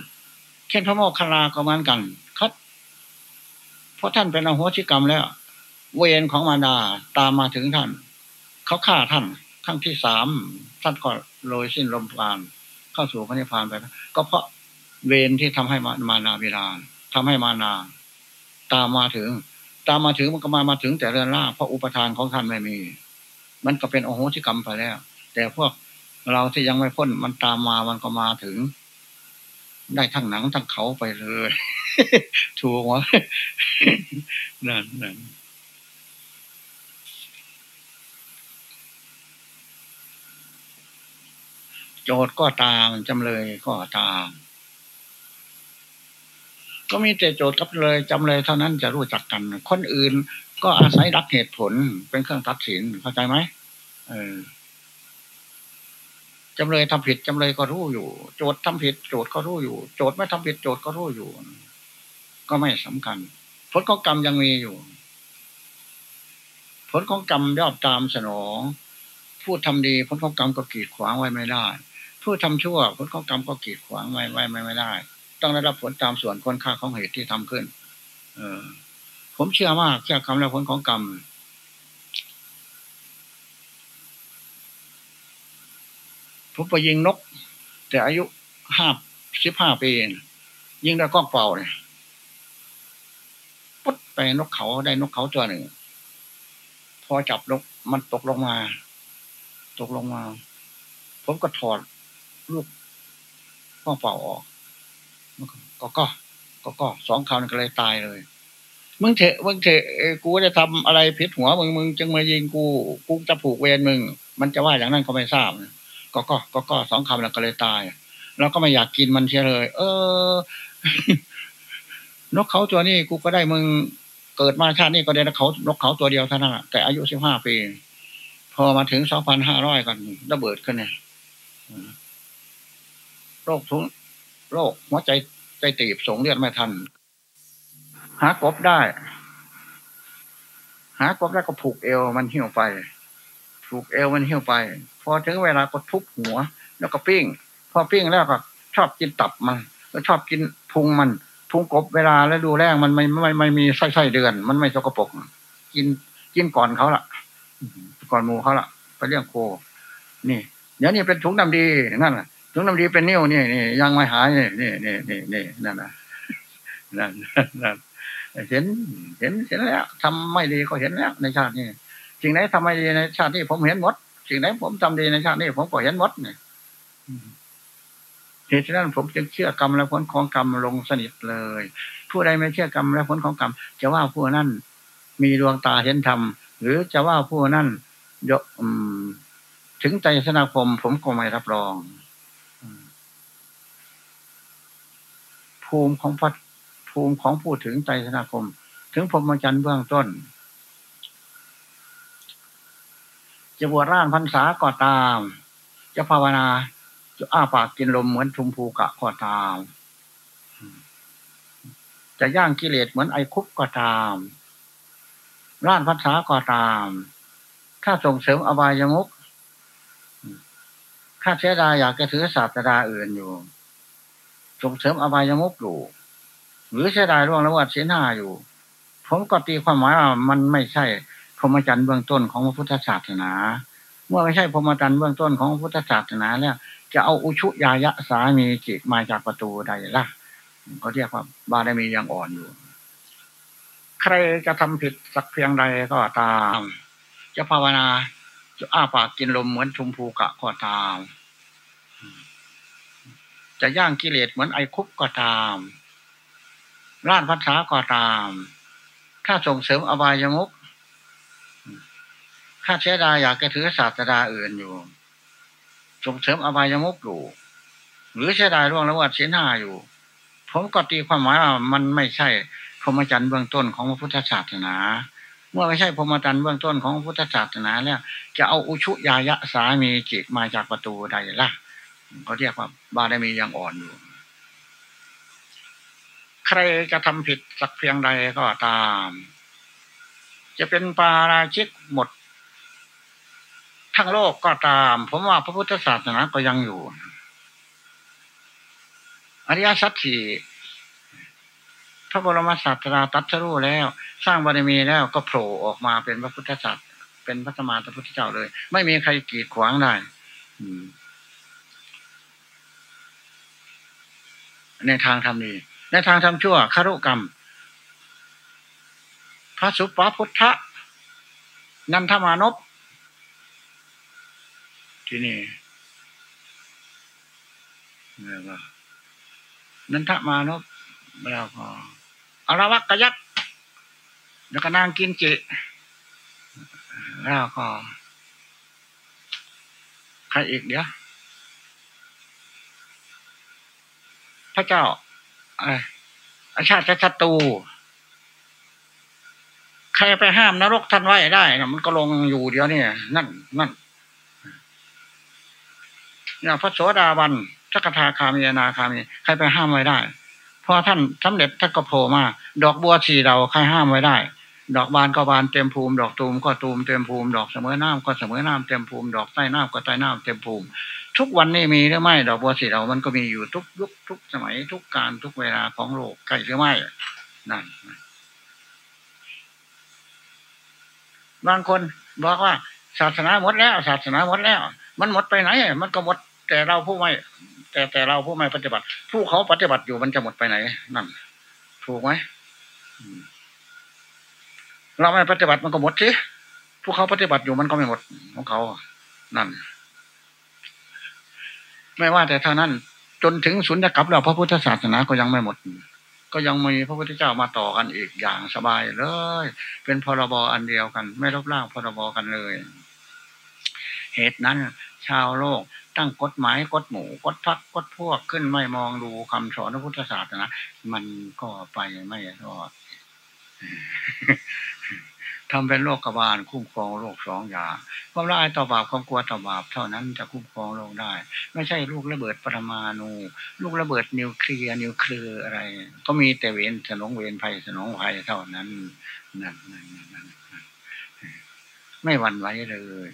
เช่นพระโมคคัลลาก็เหมือนกันครับเพราะท่านเป็นอโหสิกรรมแล้ว เวรของมารดาตามมาถึงท่าน เขาฆ่าท่านครั้งที่สามท่านก็โรยสิ้นลมปราณเข้าสู่พระนิพพานไปก็เพราะเวรที่ทำให้มานาเวลาทำให้มานา ตามมาถึง ตามมาถึงมันก็มามาถึงแต่เรือนล่าเพราะอุปทานของท่านไม่มี มันก็เป็นโอโหสิกรรมไปแล้ว แต่พวกเราที่ยังไม่พ้นมันตามมามันก็มาถึง ได้ทั้งหนังทั้งเขาไปเลยถูกวะนั่นนั่นโจทย์ก็ตามจำเลยก็ตาม ก็มีแต่โจทย์กับเลยจำเลยเท่านั้นจะรู้จักกัน คนอื่นก็อาศัยรักเหตุผลเป็นเครื่องตัดสินเข้าใจไหมเออ จำเลยทำผิดจำเลยก็รู้อยู่ โจทย์ทำผิดโจทย์ก็รู้อยู่ โจทย์ไม่ทำผิดโจทย์ก็รู้อยู่ ก็ไม่สำคัญ ผลของกรรมยังมีอยู่ ผลของกรรมย่อมตามสนองผู้ทำดีผลของกรรมก็กีดขวางไว้ไม่ได้ ผู้ทำชั่วผลของกรรมก็กีดขวางไว้ไว้ไม่ได้ ต้องได้รับผลตามส่วนคนค่าของเหตุที่ทำขึ้น เออผมเชื่อมากเชื่อกรรมและผลของกรรม ผมไปยิงนก แต่อายุห้าสิบห้าปียิงได้ก้องเป่าเนี่ยปุ๊บไปนกเขาได้นกเขาตัวหนึ่ง พอจับนกมันตกลงมา ตกลงมา ผมก็ถอดลูกก้องเป่าออกก็ก็ก็ก็สองคำก็เลยตายเลย มึงเถอะมึงเถอะกูจะทำอะไรผิดหัวมึงมึงจึงมายิงกู กูจะผูกเวรมึง มันจะว่าอย่างนั้นก็ไม่ทราบนะ ก็ก็ก็ก็สองคำแล้วก็เลยตายเราก็ไม่อยากกินมันเชียเลย เออ นกเขาตัวนี้กูก็ได้มึงเกิดมาชาตินี้ก็ได้นกเขานกเขาตัวเดียวเท่านั้นแต่อายุสิบห้าปี พอมาถึงสองพันห้าร้อยกันระเบิดขึ้นเนี่ยโรคทุงโรคหัวใจใจตีบสงเลือดไม่ทัน หากบได้ หากบได้ก็ผูกเอวมันหิ้วไป ผูกเอวมันเหิ้วไป พอถึงเวลาก็ทุบหัว แล้วก็ปิ้ง พอปิ้งแล้วก็ชอบกินตับมันก็ชอบกินพุงมันพุงกบเวลาแล้วดูแรงมันไม่ไม่ไม่มีไส้ไส้เดือน มันไม่สกปรกกินกินก่อนเขาละก่อนหมูเขาละไปเรื่องโค นี่ เดี๋ยวนี้เป็นถุงน้ำดีนั่นแหละถุงน้ำดีเป็นนิ้วนี่นี่ยังไม่หายนี่นี่นี่นี่นี่นั่นนะนั่นนั่นเห็นเห็นเห็นแล้วทำไม่ดีก็เห็นแล้วในชาตินี้ สิ่งไหนทำไม่ดีในชาตินี้ผมเห็นหมด สิ่งไหนผมทำดีในชาตินี้ผมก็เห็นหมดเนี่ยเหตุฉะนั้นผมจึงเชื่อกรรมและผลของกรรมลงสนิทเลย ผู้ใดไม่เชื่อกรรมและผลของกรรมจะว่าผู้นั้นมีดวงตาเห็นธรรมหรือจะว่าผู้นั้นยกถึงใจสนาคม ผมก็ไม่รับรองภูมิของพัดภูภูมิของผู้ถึงไตรสนาคม ถึงพรหมจรรย์เบื้องต้น จะบวชร่างพรรษาก็ตาม จะภาวนา จะอ้าปากกินลมเหมือนชุมภูกะก็ตาม จะย่างกิเลสเหมือนไอคุปก็ตาม ร่านพรรษาก็ตาม ถ้าส่งเสริมอบายมุกถ้าเสียดายอยากจะถือศาสดาอื่นอยู่ ส่งเสริมอบายมุกอยู่หรือเสียดายร่วงละเมิดเสียหน้าอยู่ ผมก็ตีความหมายว่ามันไม่ใช่ พรหมจรรย์เบื้องต้นของพระพุทธศาสนา เมื่อไม่ใช่พรหมจรรย์เบื้องต้นของพระพุทธศาสนาแล้ว จะเอาอุชุยายะสามีจิตมาจากประตูใดล่ะเขาเรียกว่าบารมียังอ่อนอยู่ ใครจะทำผิดสักเพียงใดก็ตาม จะภาวนาจะอ้าปากกินลมเหมือนชมพูกะก็ตาม จะย่างกิเลสเหมือนไอคุบก็ตามร่านภาษาก็ตาม ถ้าส่งเสริมอบายมุก ถ้าเสียดายอยากจะถือศาสดาอื่นอยู่ ส่งเสริมอบายมุกอยู่ หรือเสียดายร่วงละเมิดเสียหน้าอยู่ ผมก็ตีความหมายว่ามันไม่ใช่พรหมจรรย์เบื้องต้นของพระพุทธศาสนา เมื่อไม่ใช่พรหมจรรย์เบื้องต้นของพระพุทธศาสนาแล้ว จะเอาอุชุยายะสามีจิตมาจากประตูใดล่ะเขาเรียกว่าบารมียังอ่อนอยู่ ใครจะทำผิดสักเพียงใดก็ตาม จะเป็นปาราชิกหมด ทั้งโลกก็ตาม ผมว่าพระพุทธศาสนาก็ยังอยู่ อริยสัจสี่พระบรมศาสดาตัดสรู้แล้ว สร้างบารมีแล้วก็โผล่ออกมาเป็นพระพุทธศาสเป็นพระสมานพระพุทธเจ้าเลย ไม่มีใครกีดขวางได้ในทางทำดีในทางทำชั่วคารุกรรม พระสุปาพุทธะนันทมานพ ที่นี่แล้วก็นันทมานพแล้วก็อรวักกยักษ์แล้วก็นางกินจิแล้วก็ใครอีกเดี๋ยวพระเจ้าอาชาติศัตรูใครไปห้ามนรกท่านไว้ได้นะมันก็ลงอยู่เดียวนี่นั่นนั่น พระโสดาบันสักทาคามีนาคามี ใครไปห้ามไว้ได้พอท่านสำเร็จท่านก็โผล่มา ดอกบัวสีเราใครห้ามไว้ได้ ดอกบานก็บานเต็มภูมิ ดอกตูมก็ตูมเต็มภูมิ ดอกเสมอน้ำก็เสมอน้ำเต็มภูมิ ดอกใต้น้ำก็ใต้น้ำเต็มภูมิ ทุกวันนี้มีหรือไม่ ดอกบัวสีเรามันก็มีอยู่ทุกยุคทุกสมัยทุกการทุกเวลาของโลกใกล้หรือไม่นั่นบางคนบอกว่าศาสนาหมดแล้ว ศาสนาหมดแล้ว มันหมดไปไหน มันก็หมด แต่เราผู้ไม่ แต่แต่เราผู้ไม่ปฏิบัติ ผู้เขาปฏิบัติอยู่มันจะหมดไปไหน นั่น ถูกไหมเราไม่ปฏิบัติมันก็หมดสิผู้เขาปฏิบัติอยู่มันก็ไม่หมดของเขา นั่น ไม่ว่าแต่เท่านั้น จนถึงสุญญกับเราพระพุทธศาสนาก็ยังไม่หมด ก็ยังมีพระพุทธเจ้ามาต่อกันอีกอย่างสบายเลย เป็นพรบอันเดียวกัน ไม่ลบล้างพรบกันเลย เหตุนั้น ชาวโลก ตั้งกฎหมายกฎหมู่กฎพักกฎพวกขึ้นไม่มองดูคำสอนพระพุทธศาสนามันก็ไปไม่รอดทำเป็นโรคกบาลคุ้มครองโรคสองอย่างความละอายต่อบาปความกลัวต่อบาปเท่านั้นจะคุ้มครองโรคได้ ไม่ใช่ลูกระเบิดปรมาณูลูกระเบิดนิวเคลียร์นิวเคลียร์อะไร ก็มีแต่เวนสนองเวนภัยสนองภัยเท่านั้นนั่นนั่นนั่นไม่หวั่นไหวเลย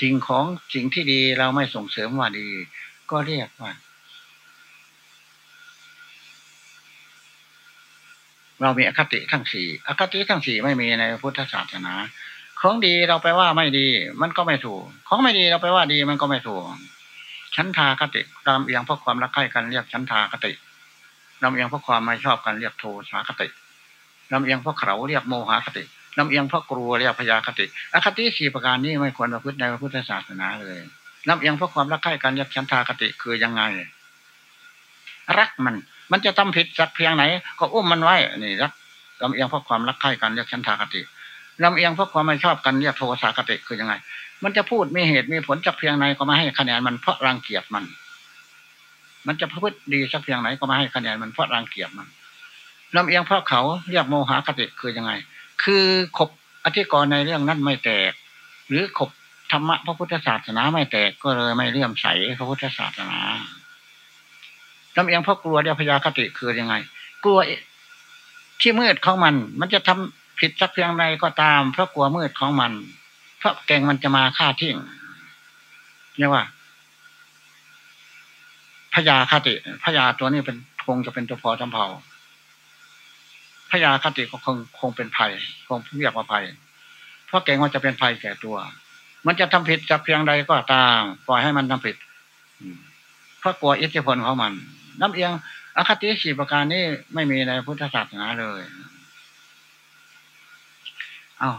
สิ่งของสิ่งที่ดีเราไม่ส่งเสริมว่าดี ก็เรียกว่า เรามีอคติทั้งสี่อคติทั้งสี่ไม่มีในพุทธศาสนา ของดีเราไปว่าไม่ดี มันก็ไม่ถูก ของไม่ดีเราไปว่าดีมันก็ไม่ถูกชั้นทาคติรำเอียงเพราะความรักใคร่กันเรียกชั้นทาคติรำเอียงเพราะความไม่ชอบกันเรียกโทสาคติรำเอียงเพราะเขาเรียกโมหคติ รำเอียงเพราะกลัวเรียกพยาคติอคติสี่ประการนี้ไม่ควรประพฤติในพุทธศาสนาเลยรำเอียงเพราะความรักใคร่กันเรียกชั้นทาคติคือยังไง รักมัน มันจะทำผิดสักเพียงไหน ก็อุ้มมันไว้นี่รักลำเอียงเพราะความรักใคร่กันเรียกชันทากติลำเอียงเพราะความไม่ชอบกันเรียกโทสากติคือยังไง มันจะพูดมีเหตุมีผลจากเพียงไหนก็มาให้คะแนนมันเพราะรังเกียจมัน มันจะพูดดีสักเพียงไหนก็มาให้คะแนนมันเพราะรังเกียจมันลำเอียงเพราะเขาเรียกโมหะคติคือยังไง คือขบอธิกรณ์ในเรื่องนั้นไม่แตก หรือขบธรรมะพระพุทธศาสนาไม่แตกก็เลยไม่เลื่อมใสพระพุทธศาสนาลำเอียงเพราะกลัวเดียพยาคติคือยังไง กลัวที่มืดของมัน มันจะทำผิดสักเพียงใดก็ตาม เพราะกลัวมืดของมัน เพราะแกงมันจะมาฆ่าทิ้งเรียกว่าพยาคติพยาตัวนี้เป็นคงจะเป็นตัวพอจำเพา พยาคติก็คงคงเป็นภัยคงเรียกว่าภัย เพราะเก่งว่าจะเป็นภัยแก่ตัว มันจะทำผิดจากเพียงใดก็ตาม ปล่อยให้มันทำผิดเพราะกลัวอิทธิพลของมัน น้ำเอียงอคติสี่ประการนี้ไม่มีในพุทธศาสนาเลย เอา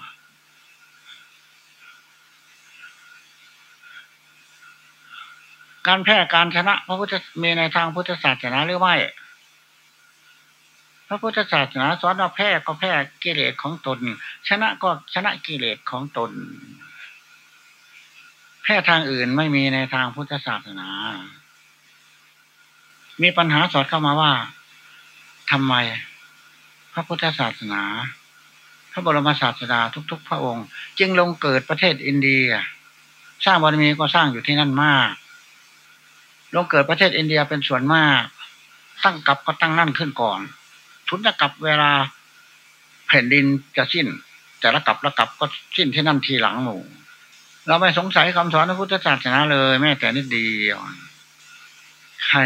การแพ้การชนะพระพุทธมีในทางพุทธศาสนาหรือไม่ พระพุทธศาสนาสอนว่าแพ้ก็แพ้กิเลสของตน ชนะก็ชนะกิเลสของตน แพ้ทางอื่นไม่มีในทางพุทธศาสนา มีปัญหาสอดเข้ามาว่าทำไม พระพุทธศาสนา พระบรมศาสดาทุก ๆ พระองค์ จึงลงเกิดประเทศอินเดีย สร้างบารมีก็สร้างอยู่ที่นั่นมาก ลงเกิดประเทศอินเดียเป็นส่วนมาก ตั้งกับก็ตั้งนั่นขึ้นก่อน ทุนจะกลับเวลาแผ่นดินจะสิ้น แต่ละกลับละกลับก็สิ้นที่นั่นทีหลังหมู่ เราไม่สงสัยคำสอนพระพุทธศาสนาเลย แม้แต่นิดเดียวใคร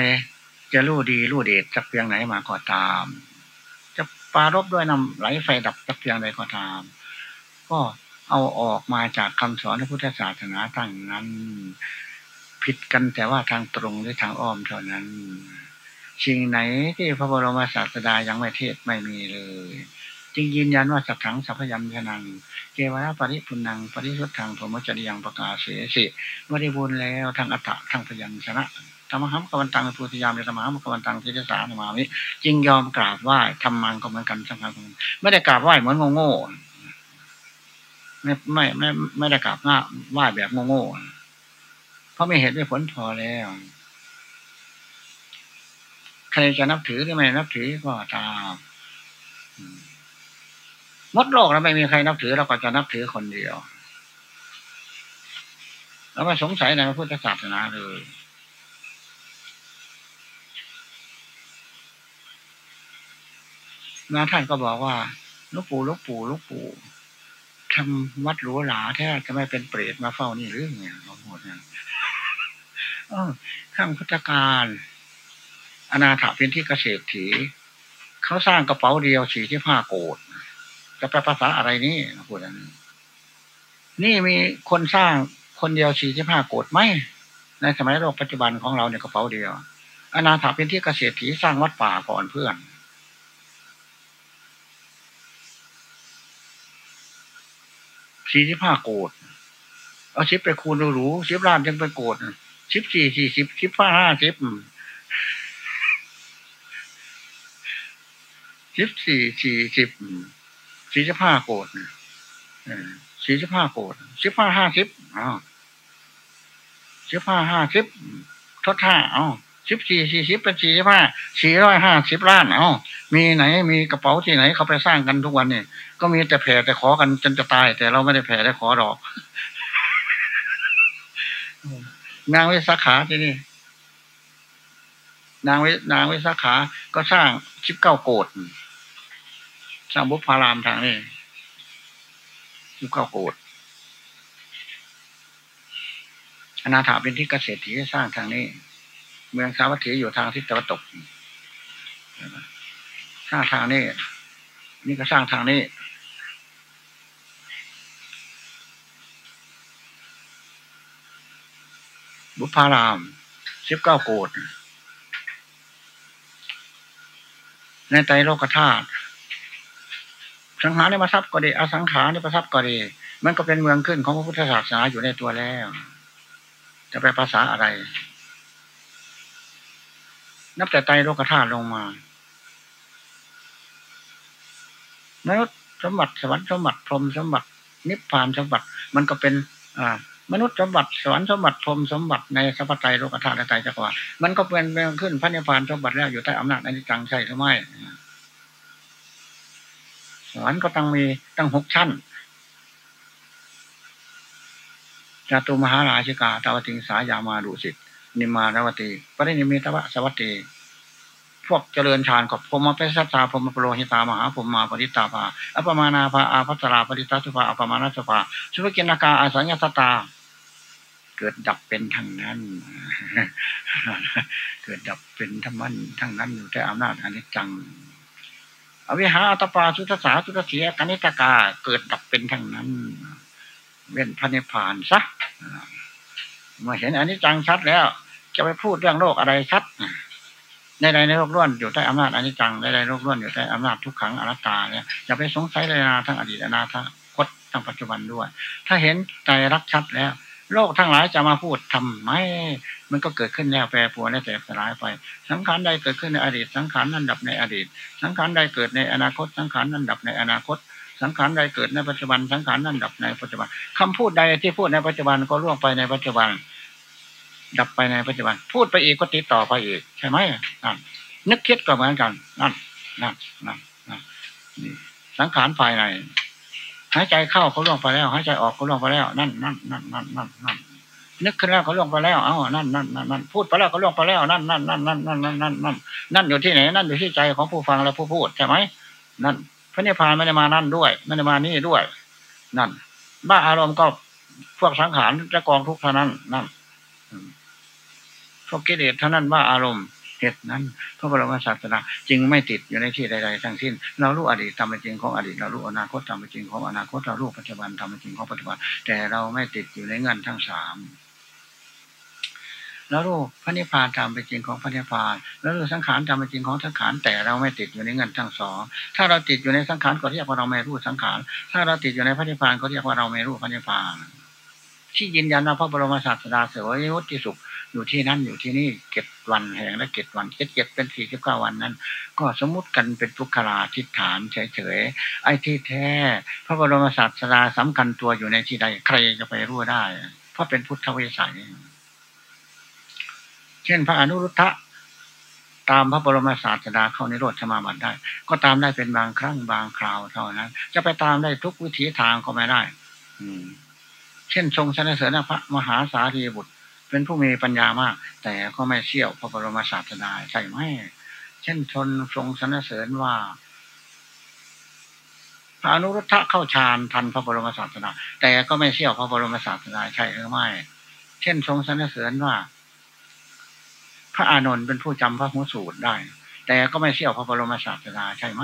จะรู้ดีรู้เดชจากเพียงไหนมาก็ตาม จะปารบด้วยนำไหลไฟดับจากเพียงใดก็ตาม ก็เอาออกมาจากคำสอนพระพุทธศาสนาตั้งนั้น ผิดกันแต่ว่าทางตรงหรือทางอ้อมเท่านั้น สิ่งไหนที่พระบรมศาสดายังไม่เทศไม่มีเลย จึงยืนยันว่าสักขังสัพยัญชนะเกวะปริพุนัง ปริสุทธังพรมจริยังประกาศเสสิบริบูรณ์แล้วทางอัตถะทางพยัญชนะธรรมหัมกวันตังพุทธยามในธรรมหัมกวันตังทิฏฐานามามิจึงยอมกราบไหว้ทำมังก็เหมือนกันสังฆังไม่ได้กราบไหว้เหมือนโง่ๆไม่ไม่ไม่ไม่ได้กราบไหว้แบบโง่ๆเพราะไม่เห็นไม่ผลพอแล้ว ใครจะนับถือหรือไม่นับถือก็ตามมดโลกแล้วไม่มีใครนับถือเราก็จะนับถือคนเดียวแล้วไม่สงสัยในพระพุทธศาสนาเลยนาท่านก็บอกว่าลูกปู่ลูกปู่ลูกปู่ทำวัดหรูหราแท้จะไม่เป็นเปรตมาเฝ้านี่หรือไงเขาพูดเนี่ยข้างพุทธการ อนาถาเป็นที่เกษตรถีเขาสร้างกระเป๋าเดียวสี่ที่ผ้าโกดจะแปลภาษาอะไรนี่พูดอย่างนี้นี่มีคนสร้างคนเดียวสี่ที่ผ้าโกดไหมในสมัยโลกปัจจุบันของเราเนี่ยกระเป๋าเดียว อนาถาเป็นที่เกษตรถีสร้างวัดป่าก่อนเพื่อนสี่ที่ผ้าโกดเอาชิปไปคูณดูรู้ชิปล้านยังไปโกดชิปสี่สี่สิบชิปห้าชิป สิบสี่สี่สิบสี่สิบห้าโกดสี่สิบห้าโกดสิบห้าห้าสิบอ้าวสิบห้าห้าสิบทดท่าอ้าวสิบสี่สี่สิบเป็นสี่สิบห้าสี่ร้อยห้าสิบล้านอ้าวมีไหนมีกระเป๋าที่ไหนเขาไปสร้างกันทุกวันเนี่ยก็มีแต่แผ่แต่ขอกันจนจะตาย แต่เราไม่ได้แผ่ได้ขอดอกนางวิสาขาที่นี่ นางวินางวิสาขา ก็สร้างชิบเก้าโกด สร้างบุพพารามทางนี้ชิบเก้าโกดอนาถาเป็นที่เกษตรที่สร้างทางนี้ เมืองสาวัตถีอยู่ทางทิศตะวันตกสร้างทางนี้ นี่ก็สร้างทางนี้บุพารามสิบเก้าโกดในใจโลกธาตุ สังหารในมาทรัพย์ก็ดีอสังขารในประทับก็ดี มันก็เป็นเมืองขึ้นของพระพุทธศาสนาอยู่ในตัวแล้ว จะไปภาษาอะไร นับแต่ใจโลกธาตุลงมามนุษย์สมบัติสวรรค์สมบัติพรหมสมบัติ นิพพานสมบัติ มันก็เป็น อ่ามนุษย์สมบัติสวรรค์สมบัติพรมสมบัติในสัพพไตโลกธาตุและไตจักรวาลมันก็เป็นเรื่องขึ้นพระนิพพานสมบัติแล้วอยู่ใต้อำนาจอนิจจังใช่หรือไม่ วรรค์ก็ต้องมีตั้งหกชั้นจตุมหาราชิกาตาวติงสายามาดุสิตนิมานวตีปรินิมิตวะสวัตตีพวกเจริญฌานกับพมเปสัตตาพมปโลหิตามหาพมมาปริตตาภาอัปมานาภาอาพัตราปริตาสุภาอัปมานาสุภาสุภกินากาอาสัญญาตตา เกิดดับเป็นทั้งนั้น เกิดดับเป็นทั้งมันทั้งนั้นอยู่แต่อำนาจอนิจจัง อวิหาตปาสุทสาสุทเสียกนิตกาเกิดดับเป็นทั้งนั้น เว้นพระนิพพานซะเมื่อเห็นอนิจจังชัดแล้ว จะไปพูดเรื่องโลกอะไรชัดในใดในโลกล้วนอยู่ใต้อำนาจอนิจจังในใดโลกล้วนอยู่ใต้อำนาจทุกขังอนัตตาเนี่ยอย่าไปสงสัยเลยนะทั้งอดีตอนาคตทั้งปัจจุบันด้วย ถ้าเห็นใจรักชัดแล้ว โลกทั้งหลายจะมาพูดทำไมมันก็เกิดขึ้นแล้วแปรปรวนและแตกสลายไป สังขารใดเกิดขึ้นในอดีต สังขารนั้นดับในอดีต สังขารใดเกิดในอนาคต สังขารนั้นดับในอนาคต สังขารใดเกิดในปัจจุบัน สังขารนั้นดับในปัจจุบันคำพูดใดที่พูดในปัจจุบันก็ล่วงไปในปัจจุบัน ดับไปในปัจจุบัน พูดไปอีกก็ติดต่อไปอีกใช่ไหมนั่นนึกคิดก็เหมือนกันนั่นนั่นนั่นนั่นนี่สังขารภายใน หายใจเข้าเขาล่วงไปแล้วหายใจออกเขาล่วงไปแล้ว นั่นนั่นนั่นนั่นนั่นนั่นนึกขึ้นแล้วเขาล่วงไปแล้วเอ้านั่นนั่นนั่นนั่นพูดไปแล้วเขาล่วงไปแล้วนั่นนั่นนั่นนั่นนั่นนั่นนั่นนั่นนั่นอยู่ที่ไหนนั่นอยู่ที่ใจของผู้ฟังและผู้พูดใช่ไหมนั่นพระนิพพานไม่ได้มานั่นด้วยไม่ได้มานี่ด้วย นั่นบ้าอารมณ์ก็พวกสังขารจะกองทุกข์เท่านั้นนั่นพวกกิเลสเท่านั้นบ้าอารมณ์ เหตุนั้น พระบรมศาสดาจึงไม่ติดอยู่ในที่ใด ๆ ทั้งสิ้น เรารู้อดีตทำเป็นจริงของอดีตเรารู้อนาคตทำเป็นจริงของอนาคตเรารู้ปัจจุบันทำเป็นจริงของปัจจุบัน แต่เราไม่ติดอยู่ในเงินทั้งสามแล้วรู้พระนิพพานตามเป็นจริงของพระนิพพาน แล้วรู้สังขารตามเป็นจริงของสังขาร แต่เราไม่ติดอยู่ในเงินทั้งสอง ถ้าเราติดอยู่ในสังขารก็เรียกว่าเราไม่รู้สังขาร ถ้าเราติดอยู่ในพระนิพพานก็เรียกว่าเราไม่รู้พระนิพพาน ที่ยืนยันว่าพระบรมศาสดาเสวยวุฒิสุข อยู่ที่นั่นอยู่ที่นี่เก็ดวันแห่งและเก็ดวันเจ็ดเจ็ดเป็นสี่สิบเก้าวันนั้น ก็สมมุติกันเป็นทุกขลาทิฏฐานเฉยๆไอ้ที่แท้ พระบรมศาสดาสำคัญตัวอยู่ในที่ใดใครจะไปรู้ได้ เพราะเป็นพุทธวิสัย เช่นพระอนุรุทธะตามพระบรมศาสดาเข้าในโรดสมาบัติได้ ก็ตามได้เป็นบางครั้งบางคราวเท่านั้น จะไปตามได้ทุกวิถีทางก็ไม่ได้ อืม เช่นทรงสนเสริญพระมหาสารีบุตร เป็นผู้มีปัญญามาก แต่ก็ไม่เชี่ยวพระบรมศาสดาใช่ไหมเช่นทนทรงสนเสริญว่าพระอนุรุทธะเข้าฌานทันพระบรมศาสดาแต่ก็ไม่เชี่ยวพระบรมศาสดาใช่หรือไม่ เช่นทรงสนเสริญว่า พระอานนท์เป็นผู้จำพระหูสูตรได้ แต่ก็ไม่เชี่ยวพระบรมศาสดาใช่ไหม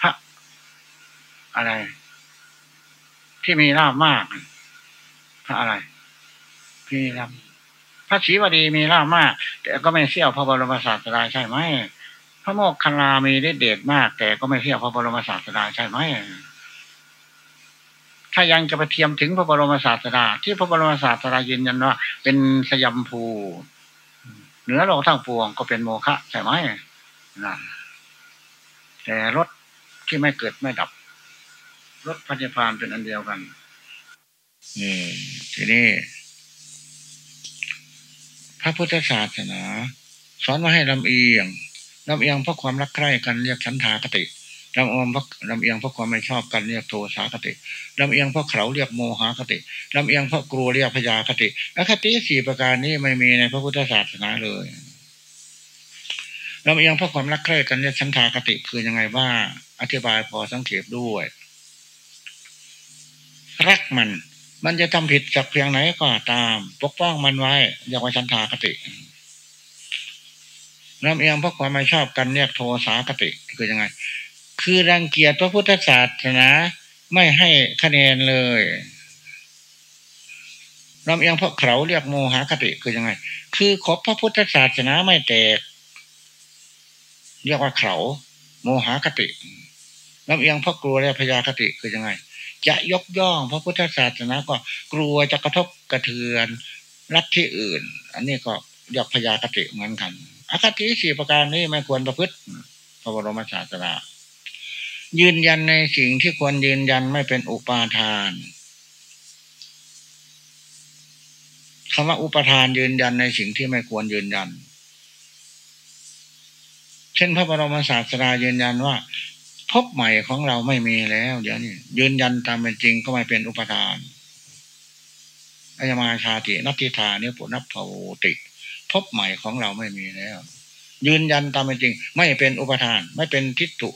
พระอะไร ที่มีลาบมากพระอะไรพี่ลาบพระศรีวดีมีลาบมาก แต่ก็ไม่เสี่ยวพระบรมศาสดาใช่ไหมพระโมกขลามีได้เดชมาก แต่ก็ไม่เสี่ยวพระบรมศาสดาใช่ไหม ถ้ายังจะไปเทียมถึงพระบรมศาสดา ที่พระบรมศาสดายืนยันว่า เป็นสยามภูเหนือโลกทั้งปวงก็เป็นโมฆะใช่ไหมนะแต่รถที่ไม่เกิดไม่ดับ รถพันพานเป็นอันเดียวกันนี่ทีนี้ พระพุทธศาสนา สอนมาให้ลำเอียงลำเอียงเพราะความรักใคร่กันเรียกฉันทากติลำเอียงเพราะลำเอียงเพราะความไม่ชอบกันเรียกโทสาคติลำเอียงเพราะเขาเรียกโมหคติลำเอียงเพราะกลัวเรียกพยาคติอคติสี่ประการนี้ไม่มีในพระพุทธศาสนาเลยลำเอียงเพราะความรักใคร่กันเรียกฉันทากติคือยังไงบ้างอธิบายพอสังเกตด้วย รักมัน มันจะทำผิดจากเพียงไหนก็ตาม ปกป้องมันไว้เรียกว่าชันทากติน้ำเอียงเพราะความไม่ชอบกันเรียกโทสากติคือยังไง คือรังเกียจพระพุทธศาสนาไม่ให้คะแนนเลยน้ำเอียงเพราะเขาเรียกโมหคติคือยังไง คือขบพระพุทธศาสนาไม่แตก เรียกว่าเขาโมหคติน้ำเอียงเพราะกลัวเรียกพยาคติคือยังไง จะยกย่องพระพุทธศาสนาก็กลัวจะกระทบกระเทือนรัฐที่อื่น อันนี้ก็ยกพยากติเหมือนกันอคติสี่ประการนี้ไม่ควรประพฤติพระบรมศาสดายืนยันในสิ่งที่ควรยืนยันไม่เป็นอุปาทานคำว่าอุปทานยืนยันในสิ่งที่ไม่ควรยืนยัน เช่นพระบรมศาสดายืนยันว่า พบใหม่ของเราไม่มีแล้ว เดี๋ยวนี้ยืนยันตามเป็นจริงก็ไม่เป็นอุปทานอายมาชาตินัตติธาเนี่ยปุณพภวติพบใหม่ของเราไม่มีแล้ว ยืนยันตามเป็นจริง ไม่เป็นอุปทาน ไม่เป็นทิฏฐุ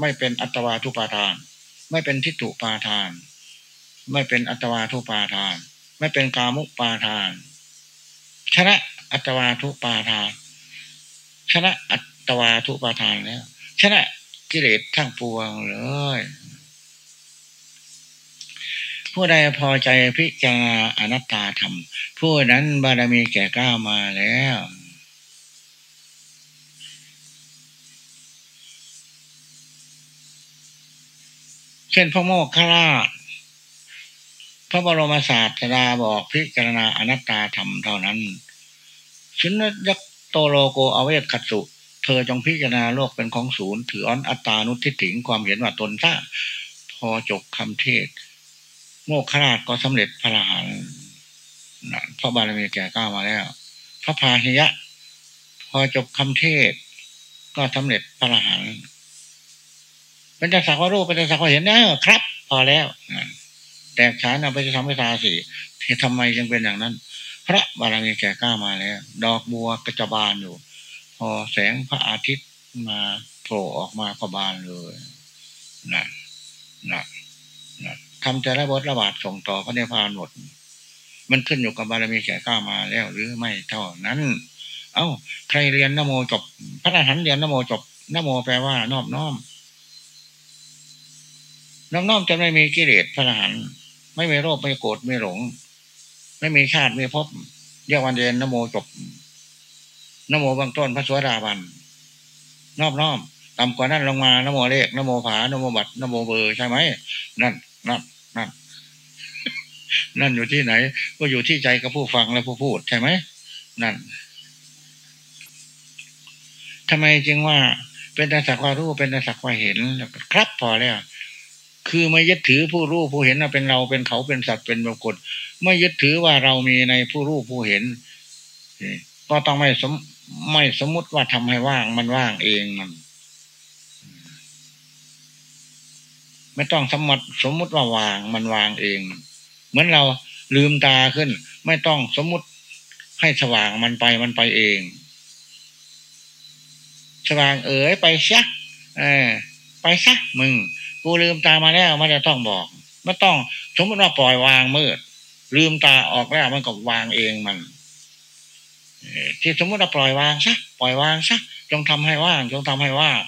ไม่เป็นอัตวาทุปาทาน ไม่เป็นทิฏฐุปาทาน ไม่เป็นอัตวาทุปาทาน ไม่เป็นกามุปาทาน ชนะอัตวาทุปาทาน ชนะอัตวาทุปาทานแล้วชนะ กิเลสทั้งปวงเลย ผู้ใดพอใจพิจารณาอนัตตาธรรม ผู้นั้นบารมีแก่กล้ามาแล้วเช่นพระโมกขราพระบรมศาสดาบอกพิจารณาอนัตตาธรรมเท่านั้นชินยักโตโลโกอเวกขัดสุ เธอจงพิจารณาโลกเป็นของศูนย์ ถืออ้อนอัตตานุทิฏฐิความเห็นว่าตนสร้างพอจบคำเทศ โมกขราชก็สำเร็จพระอรหันต์พระบารมีแก่ก้ามาแล้ว พระพาหิยะ พอจบคำเทศ ก็สำเร็จพระอรหันต์เป็นจะสักว่ารูปเป็นจะสักว่าเห็นนะครับ พอแล้วแตกฉานเอาไปจะทำให้ตาสีทำไมจึงเป็นอย่างนั้น พระบารมีแก่ก้ามาแล้ว ดอกบัวกระจบานอยู่ อแสงพระอาทิตย์มาโผล่ออกมาก็บานเลยนะนะนะทำใจระบดระบาดส่งต่อพระเนพานหมด มันขึ้นอยู่กับบารมีแก่กล้ามาแล้วหรือไม่เท่านั้น เอา้า ใครเรียนนโมจบ พระอรหันต์เรียนนโมจบนโมแปลว่านอบน้อมน้อมน้อมจะไม่มีกิเลสพระอรหันต์ไม่มีโลภไม่โกรธไม่หลง ไม่มีชาติไม่ภพเรียกว่าเรียนนโมจบ นโมเบื้องต้นพระโสดาบันนอบน้อมต่ำกว่านั้นลงมานโมเลขนโมผานโมบัตรนโมเบอร์ใช่ไหมนั่นนั่นนั่นนั่นอยู่ที่ไหน ก็อยู่ที่ใจกับผู้ฟังและผู้พูดใช่ไหมนั่นทำไมจึงว่าเป็นแต่สักว่ารู้เป็นแต่สักว่าเห็นครับพอแล้วคือไม่ยึดถือผู้รู้ผู้เห็นว่าเป็นเราเป็นเขาเป็นสัตว์เป็นบุคคลไม่ยึดถือว่าเรามีในผู้รู้ผู้เห็นก็ต้องไม่สม ไม่สมมุติว่าทำให้ว่างมันว่างเองมัน ไม่ต้องสมมติสมมุติว่าวางมันวางเองเหมือนเราลืมตาขึ้น ไม่ต้องสมมุติให้สว่างมันไปมันไปเอง สว่างเอ๋ยไปซักเออไปซักมึง กูลืมตามาแล้วมันจะต้องบอกไม่ต้อง สมมติว่าปล่อยวางมืด ลืมตาออกแล้วมันก็วางเองมัน ที่สมมติว่าปล่อยวางซะปล่อยวางซะจงทำให้ว่าง จงทำให้ว่าง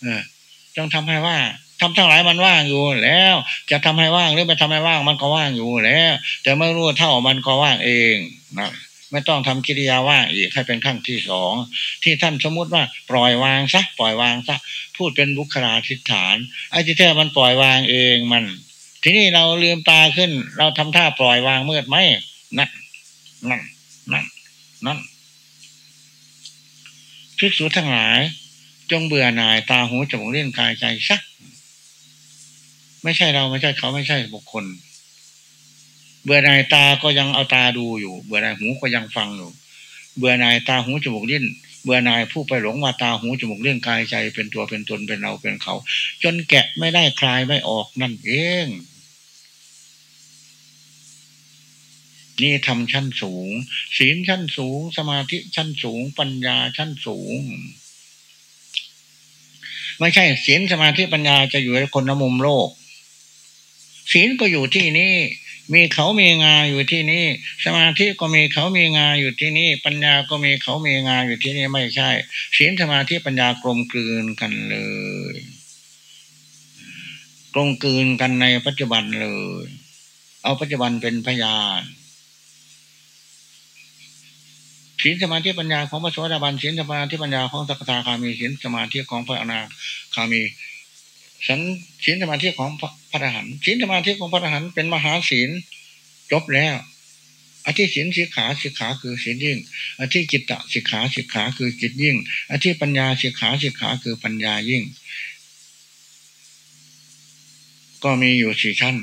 เออจงทำให้ว่างทำทั้งหลายมันว่างอยู่แล้ว จะทำให้ว่างหรือไม่ทำให้ว่างมันก็ว่างอยู่แล้ว แต่ไม่รู้เท่ามันก็ว่างเองนะไม่ต้องทำกิริยาว่างอีกให้เป็นขั้นที่สองที่ท่านสมมุติว่าปล่อยวางซะปล่อยวางซะพูดเป็นบุคลาธิฐานไอ้ที่แท้มันปล่อยวางเองมัน ทีนี้เราลืมตาขึ้น เราทำท่าปล่อยวางเมืดไหมนั่นนั่นนั่น นั่นภิกษุทั้งหลาย จงเบื่อหน่ายตาหูจมูกเลี้ยงกายใจสัก ไม่ใช่เราไม่ใช่เขาไม่ใช่บุคคล เบื่อหน่ายตาก็ยังเอาตาดูอยู่ เบื่อหน่ายหูก็ยังฟังอยู่ เบื่อหน่ายตาหูจมูกเลิ้นเบื่อหน่ายผู้ไปหลงว่าตาหูจมูกเลี้ยงกายใจ เป็นตัวเป็นตนเป็นเราเป็นเขา จนแกะไม่ได้คลายไม่ออกนั่นเอง นี่ทำชั้นสูง ศีลชั้นสูง สมาธิชั้นสูง ปัญญาชั้นสูง ไม่ใช่ศีลสมาธิปัญญาจะอยู่ในคนละมุมโลก ศีลก็อยู่ที่นี่มีเขามีงาอยู่ที่นี่ สมาธิก็มีเขามีงาอยู่ที่นี่ ปัญญาก็มีเขามีงาอยู่ที่นี่ไม่ใช่ศีลสมาธิปัญญากลมกลืนกันเลยกลมกลืนกันในปัจจุบันเลย เอาปัจจุบันเป็นพยาน ศีลสมาธิปัญญาของพระโสดาบันศีลสมาธิปัญญาของสักตาคามีศีลสมาธิของพระอนาคามีสันศีลสมาธิของพระอรหันต์ศีลสมาธิของพระอรหันต์เป็นมหาศีลจบแล้วอธิศีลสิกขาสิกขาคือศีลยิ่งอธิจิตตสิกขาสิกขาคือจิตยิ่งอธิปัญญาสิกขาสิกขาคือปัญญายิ่ง ก็มีอยู่สี่ชั้น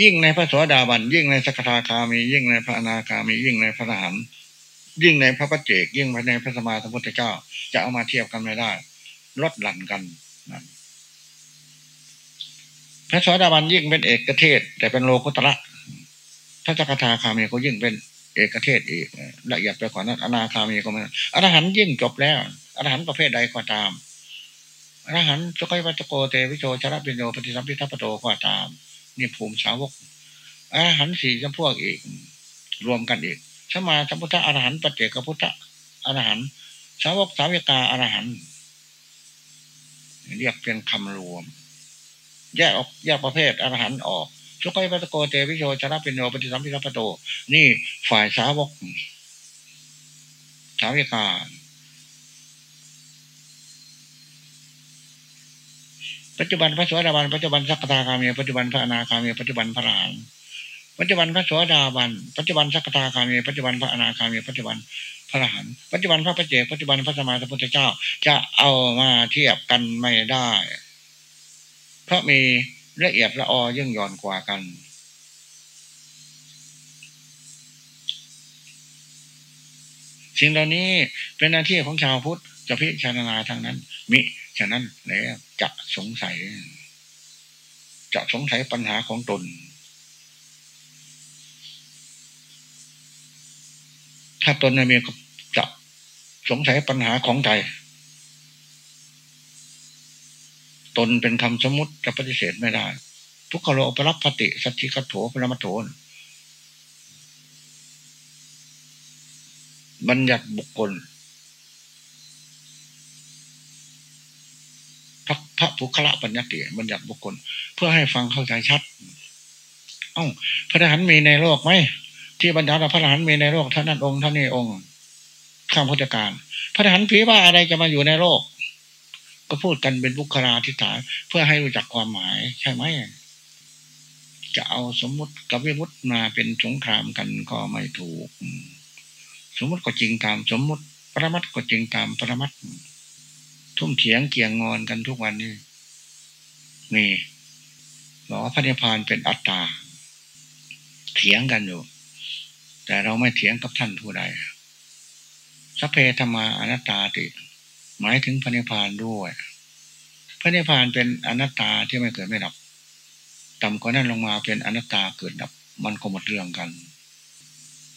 ยิ่งในพระสวสดาบันยิ่งในสกทาคามี ยิ่งในพระอนาคามียิ่งในพระอรหันต์ ยิ่งในพระปัจเจก ยิ่งในพระสมมาสัมพุทธเจ้า จะเอามาเทียบกันไม่ได้ลดหลั่นกันนั่นพระสวัสดิบาลยิ่งเป็นเอกเทศ แต่เป็นโลกุตระถ้าจักรทาคามีก็ยิ่งเป็นเอกเทศอีกละเอียดไปกว่านั้นอนาคามีก็ไม่อรหันยิ่งจบแล้วอรหันประเภทใดก็ตามอรหันสุขัยวัตโกเตวิโชชระปิโยปฏิสัมพิทัปโตก็ตาม นี่ภูมิสาวกอรหันสี่จำพวกอีก รวมกันอีก สมาสัมพุทธอรหันต์ปเจกพุทธอรหันต์สาวกสาวิกาอรหันต์เรียกเป็นคำรวม แยกออกแยกประเภทอรหันต์ออกสุขัยวัตโกเตวิโชชระปิโยปฏิสัมพิทัปโต นี่ฝ่ายสาวก สาวิกาปัจจุบันพระสวัสดาบันปัจจุบันสักตาคามีปัจจุบันพระอนาคามีปัจจุบันพระอรหันต์ ปัจจุบันพระสวัสดาบัน ปัจจุบันสักตาคามี ปัจจุบันพระอนาคามี ปัจจุบันพระอรหันต์ ปัจจุบันพระปเจปัจจุบันพระสมมาสัพพุทธเจ้า จะเอามาเทียบกันไม่ได้ เพราะมีละเอียดละออยิ่งย่อนกว่ากัน สิ่งเหล่านี้เป็นหน้าที่ของชาวพุทธจะพิจารณาทางนั้น มิฉะนั้นแล้วจะสงสัย จะสงสัยปัญหาของตน ถ้าตนไม่มีจะสงสัยปัญหาของใจตนเป็นคำสมมติจะปฏิเสธไม่ได้ ทุกขโลปรับปฏิสัจจิคัตโถประมัตโถบัญญัติบุคคลพระภูคละปัญญติบัญญัติบุคคล เพื่อให้ฟังเข้าใจชัดอ้าพระทหารมีในโลกไหม ที่บัญญัติพระทหารมีในโลกท่านนั้นองค์ท่านนี้องค์ข้ามพุทธการ พระทหารผีว่าอะไรจะมาอยู่ในโลก ก็พูดกันเป็นบุคลาธิฐานเพื่อให้รู้จักความหมายใช่ไหมจะเอาสมมุติกับวิมุติมาเป็นสงครามกันก็ไม่ถูก สมมุติก็จริงตามสมมุติปรมัตก็จริงตามปรมัตทุ่มเถียงเกี่ยงงอนกันทุกวันนี้มีหรอพระนิพพานเป็นอัตตา เถียงกันอยู่ แต่เราไม่เถียงกับท่านผู้ใดสัพเพธรรมาอนัตตาติ หมายถึงพระนิพพานด้วย พระนิพพานเป็นอนัตตาที่ไม่เกิดไม่ดับ ต่ำกว่านั้นลงมาเป็นอนัตตาเกิดดับ มันก็หมดเรื่องกัน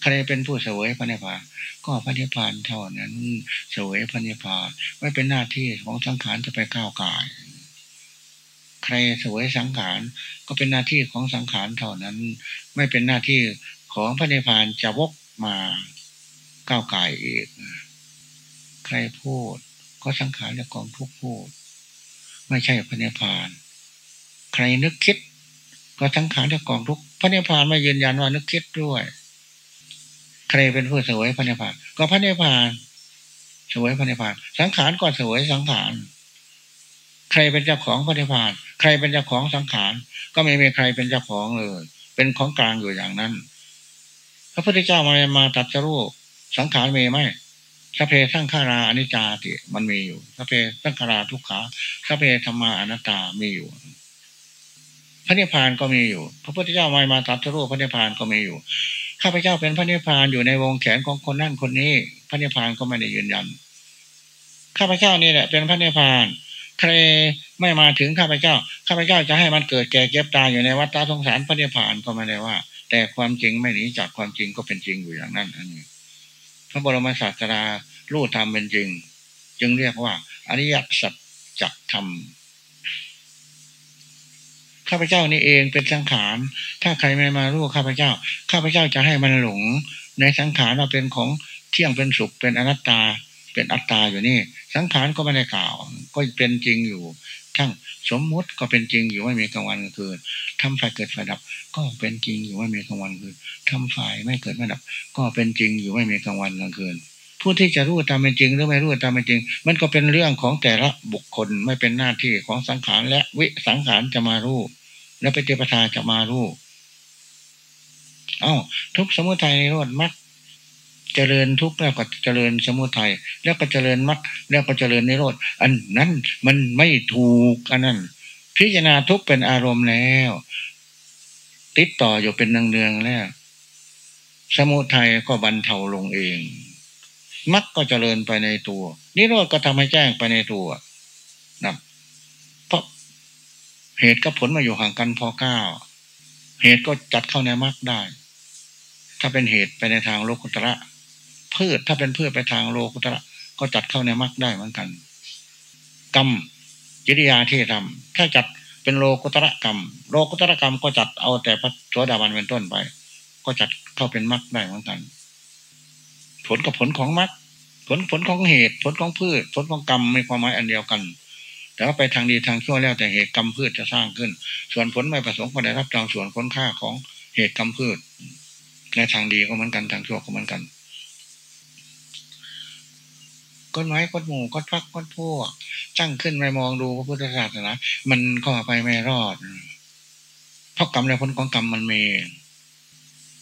ใครเป็นผู้เสวยพระนิพพานก็พระนิพพานเท่านั้น เสวยพระนิพพานไม่เป็นหน้าที่ของสังขารจะไปก้าวไก่ใครเสวยสังขารก็เป็นหน้าที่ของสังขารเท่านั้น ไม่เป็นหน้าที่ ของพระนิพพานจะวกมาก้าวไก่อีก ใครพูดก็สังขารและกองทุกพูด ไม่ใช่พระนิพพาน ใครนึกคิด ก็สังขารและกองทุกพระนิพพานไม่ยืนยันว่านึกคิดด้วย ใครเป็นผู้เสวยพระนิพพาน ก็พระนิพพานเสวยพระนิพพาน สังขารก็เสวยสังขาร ใครเป็นเจ้าของพระนิพพาน ใครเป็นเจ้าของสังขาร ก็ไม่มีใครเป็นเจ้าของเลย เป็นของกลางอยู่อย่างนั้น ระพุทธเจ้ามามาตัดสรูปสังขารมีไหมสัพเพสังขาราอนิจจาติมันมีอยู่สัพเพสังขาราทุกขาสัพเพธรรมาอนัตตามีอยู่ พระนิพพานก็มีอยู่ พระพุทธเจ้ามามาตัดสรูปพระนิพพานก็มีอยู่ข้าพเจ้าเป็นพระนิพพานอยู่ในวงแขนของคนนั่นคนนี้ พระนิพพานก็ไม่ได้ยืนยันข้าพเจ้านี่แหละเป็นพระนิพพานใครไม่มาถึงข้าพเจ้า ข้าพเจ้าจะให้มันเกิดแก่เก็บตายอยู่ในวัฏฏะสงสารพระนิพพานก็ไม่ได้ว่า แต่ความจริงไม่หนีจากความจริงก็เป็นจริงอยู่อย่างนั้นอันนี้พระบรมศาสดารู้ธรรมเป็นจริง จึงเรียกว่าอริยสัจจธรรมข้าพเจ้านี่เองเป็นสังขาร ถ้าใครไม่มารู้ข้าพเจ้า ข้าพเจ้าจะให้มันหลง ในสังขารว่าเป็นของเที่ยงเป็นสุขเป็นอนัตตา เป็นอัตตาอยู่นี่ สังขารก็ไม่ได้กล่าว ก็เป็นจริงอยู่ ทั้งสมมุติก็เป็นจริงอยู่ไม่มีกลางวันกลางคืนทำฝ่ายเกิดฝ่ายดับ ก็เป็นจริงอยู่ไม่มีกลางวันกลางคืนทำฝ่ายไม่เกิดไม่ดับ ก็เป็นจริงอยู่ไม่มีกลางวันกลางคืนผู้ที่จะรู้ตามเป็นจริงหรือไม่รู้ตามเป็นจริง มันก็เป็นเรื่องของแต่ละบุคคลไม่เป็นหน้าที่ของสังขารและวิสังขารจะมารู้แล้วไปเจปทาจะมารู้ เอา้าทุกสมุทัยในรดมัด เจริญทุกแล้วก็เจริญสมุทัยแล้วก็เจริญมัดแล้วก็เจริญในรดอันนั้นมันไม่ถูกอันนั้น พิจารณาทุกเป็นอารมณ์แล้ว ติดต่ออยู่เป็นเนืองๆแล้ว สมุทัยก็บรรเทาลงเองมักก็เจริญไปในตัว นิโรธก็ทำให้แจ้งไปในตัวนะเพราะเหตุกับผลมาอยู่ห่างกันพอเก้าเหตุก็จัดเข้าในมรรคได้ ถ้าเป็นเหตุไปในทางโลกุตระ พืชถ้าเป็นพืชไปทางโลกุตระก็จัดเข้าในมรรคได้เหมือนกัน กรรมกิริยาที่ทำถ้าจัดเป็นโลกุตระกรรม โลกุตระกรรมก็จัดเอาแต่พระโสดาบันเป็นต้นไป ก็จัดเข้าเป็นมรรคได้เหมือนกัน ผลกับผลของมรรคผลผลของเหตุผลของพืช ผลของกรรมมีความหมายอันเดียวกันแต่ว่าไปทางดีทางชั่วแล้วแต่เหตุกรรมพืชจะสร้างขึ้น ส่วนผลไม่ประสงค์ก็ได้รับตามส่วนคุณค่าของเหตุกรรมพืช ในทางดีก็เหมือนกันทางชั่วก็เหมือนกัน ก้นไม้ก้นหมูก้นพักก้นพวกจั้งขึ้นไปมองดูพระพุทธศาสนามันก็ไปไม่รอด เพราะกรรมและผลของกรรมมันมี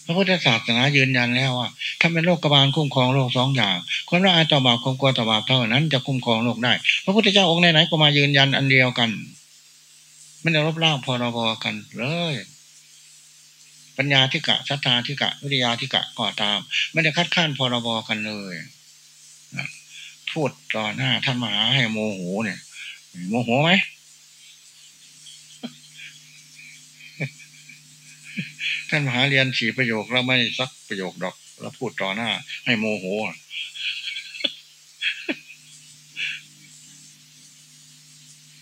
พระพุทธศาสนายืนยันแล้วว่าถ้าเป็นโรคกบาลคุ้มครองโรคสองอย่างคนละอายต่อบาปความกลัวต่อบาปเท่านั้นจะคุ้มครองโรคได้ พระพุทธเจ้าองค์ไหนๆก็มายืนยันอันเดียวกันไม่ได้รบล่างพรบกันเลยปัญญาที่กะศรัทธาที่กะ วิทยาที่กะก่อตาม ไม่ได้คัดค้านพรบกันเลย พูดต่อหน้าท่านมหาให้โมโหเนี่ย โมโหไหมท่านมหาเรียนสี่ประโยคแล้วไม่สักประโยคดอกแล้วพูดต่อหน้า ให้โมโห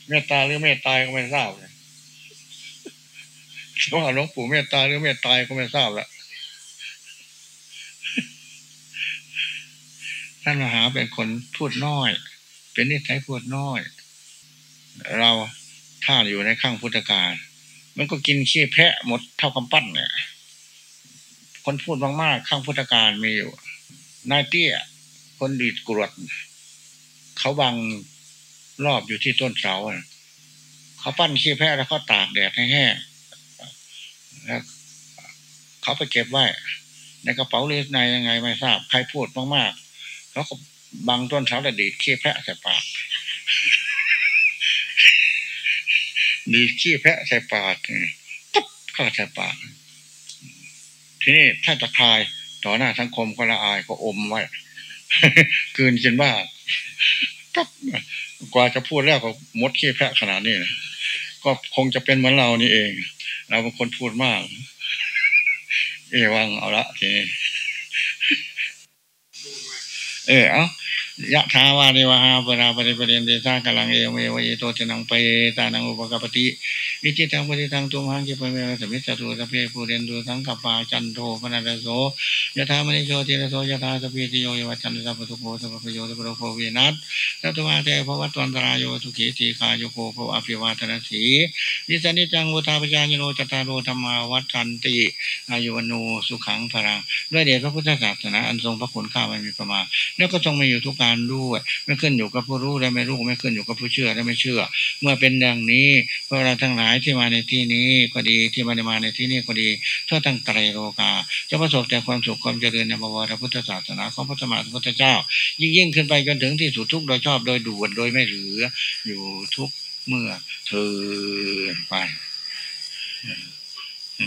เมตตาหรือเมตตายก็ไม่ทราบเลยว่าหลวงปู่เมตตาหรือเมตตายก็ไม่ทราบละ ท่านมหาเป็นคนพูดน้อย เป็นนิสัยพูดน้อย เราถ้าอยู่ในข้างพุทธการ มันก็กินขี้แพะหมดเท่ากำปั้นเนี่ย คนพูดมากๆข้างพุทธการมีอยู่นายเตี้ย คนดีดกรวด เขาบังรอบอยู่ที่ต้นเสาเขาปั้นขี้แพะแล้วเขาตากแดดให้แห้งแล้วเขาไปเก็บไว้ในกระเป๋าหรือในยังไงไม่ทราบ ใครพูดมาก แล้วก็บางต้นเสาแต่ดีขี้แพะใส่ปากดีขี้แพะใส่ปากปุ๊บเข้าใส่ปาก ทีนี้ถ้าจะคายต่อหน้าสังคมก็ละอายก็อมไว้คืนจนว่าปั๊บกว่าจะพูดแล้วก็มดขี้แพะขนาดนี้นะก็คงจะเป็นเหมือนเรานี่เอง เราเป็นคนพูดมาก เอวังเอาละทีนี้ เออเอายะทาวาเดวะฮาปราปริปเรนเดชากลังเอเมวยโตชนังไปตานังอุปกปติ วิจิตังปฏิตังตุมังกิปเมวะสมิจตุสเพปูเรนดูสังกปาจันโทปนัสโสยะธามณิโชติระโสยะธาสพีติโยยวัจันสัพพุโภสัพพโยสัพพโภวินัสสัตวาเตภวัตวันตรายโยสุขีตีกายโกภวอภิวาทนาสีนิสนิจังวุตาปจายโนจตารโรธรรมาวัฏันติอายุวโนสุขังพรังด้วยเดชพระพุทธศาสนาอันทรงพระคุณข้าไม่มีประมาณแล้วก็ทรงมีอยู่ทุกการด้วยไม่ขึ้นอยู่กับผู้รู้และไม่รู้ไม่ขึ้นอยู่กับผู้เชื่อและไม่เชื่อ เมื่อเป็นดังนี้พวกเราทั้งหลายที่มาในที่นี้ก็ดีที่มาในมาในที่นี้ก็ดีทั่วทั้งไตรโลกาจะประสบแต่ความสุขความเจริญในบวรพุทธศาสนาของพระสมมาพุทธเจ้า ยิ่งยิ่งขึ้นไปจนถึงที่สุดทุกโดยชอบโดยด่วนโดยไม่เหลือ อยู่ทุกเมื่อเธอไปอ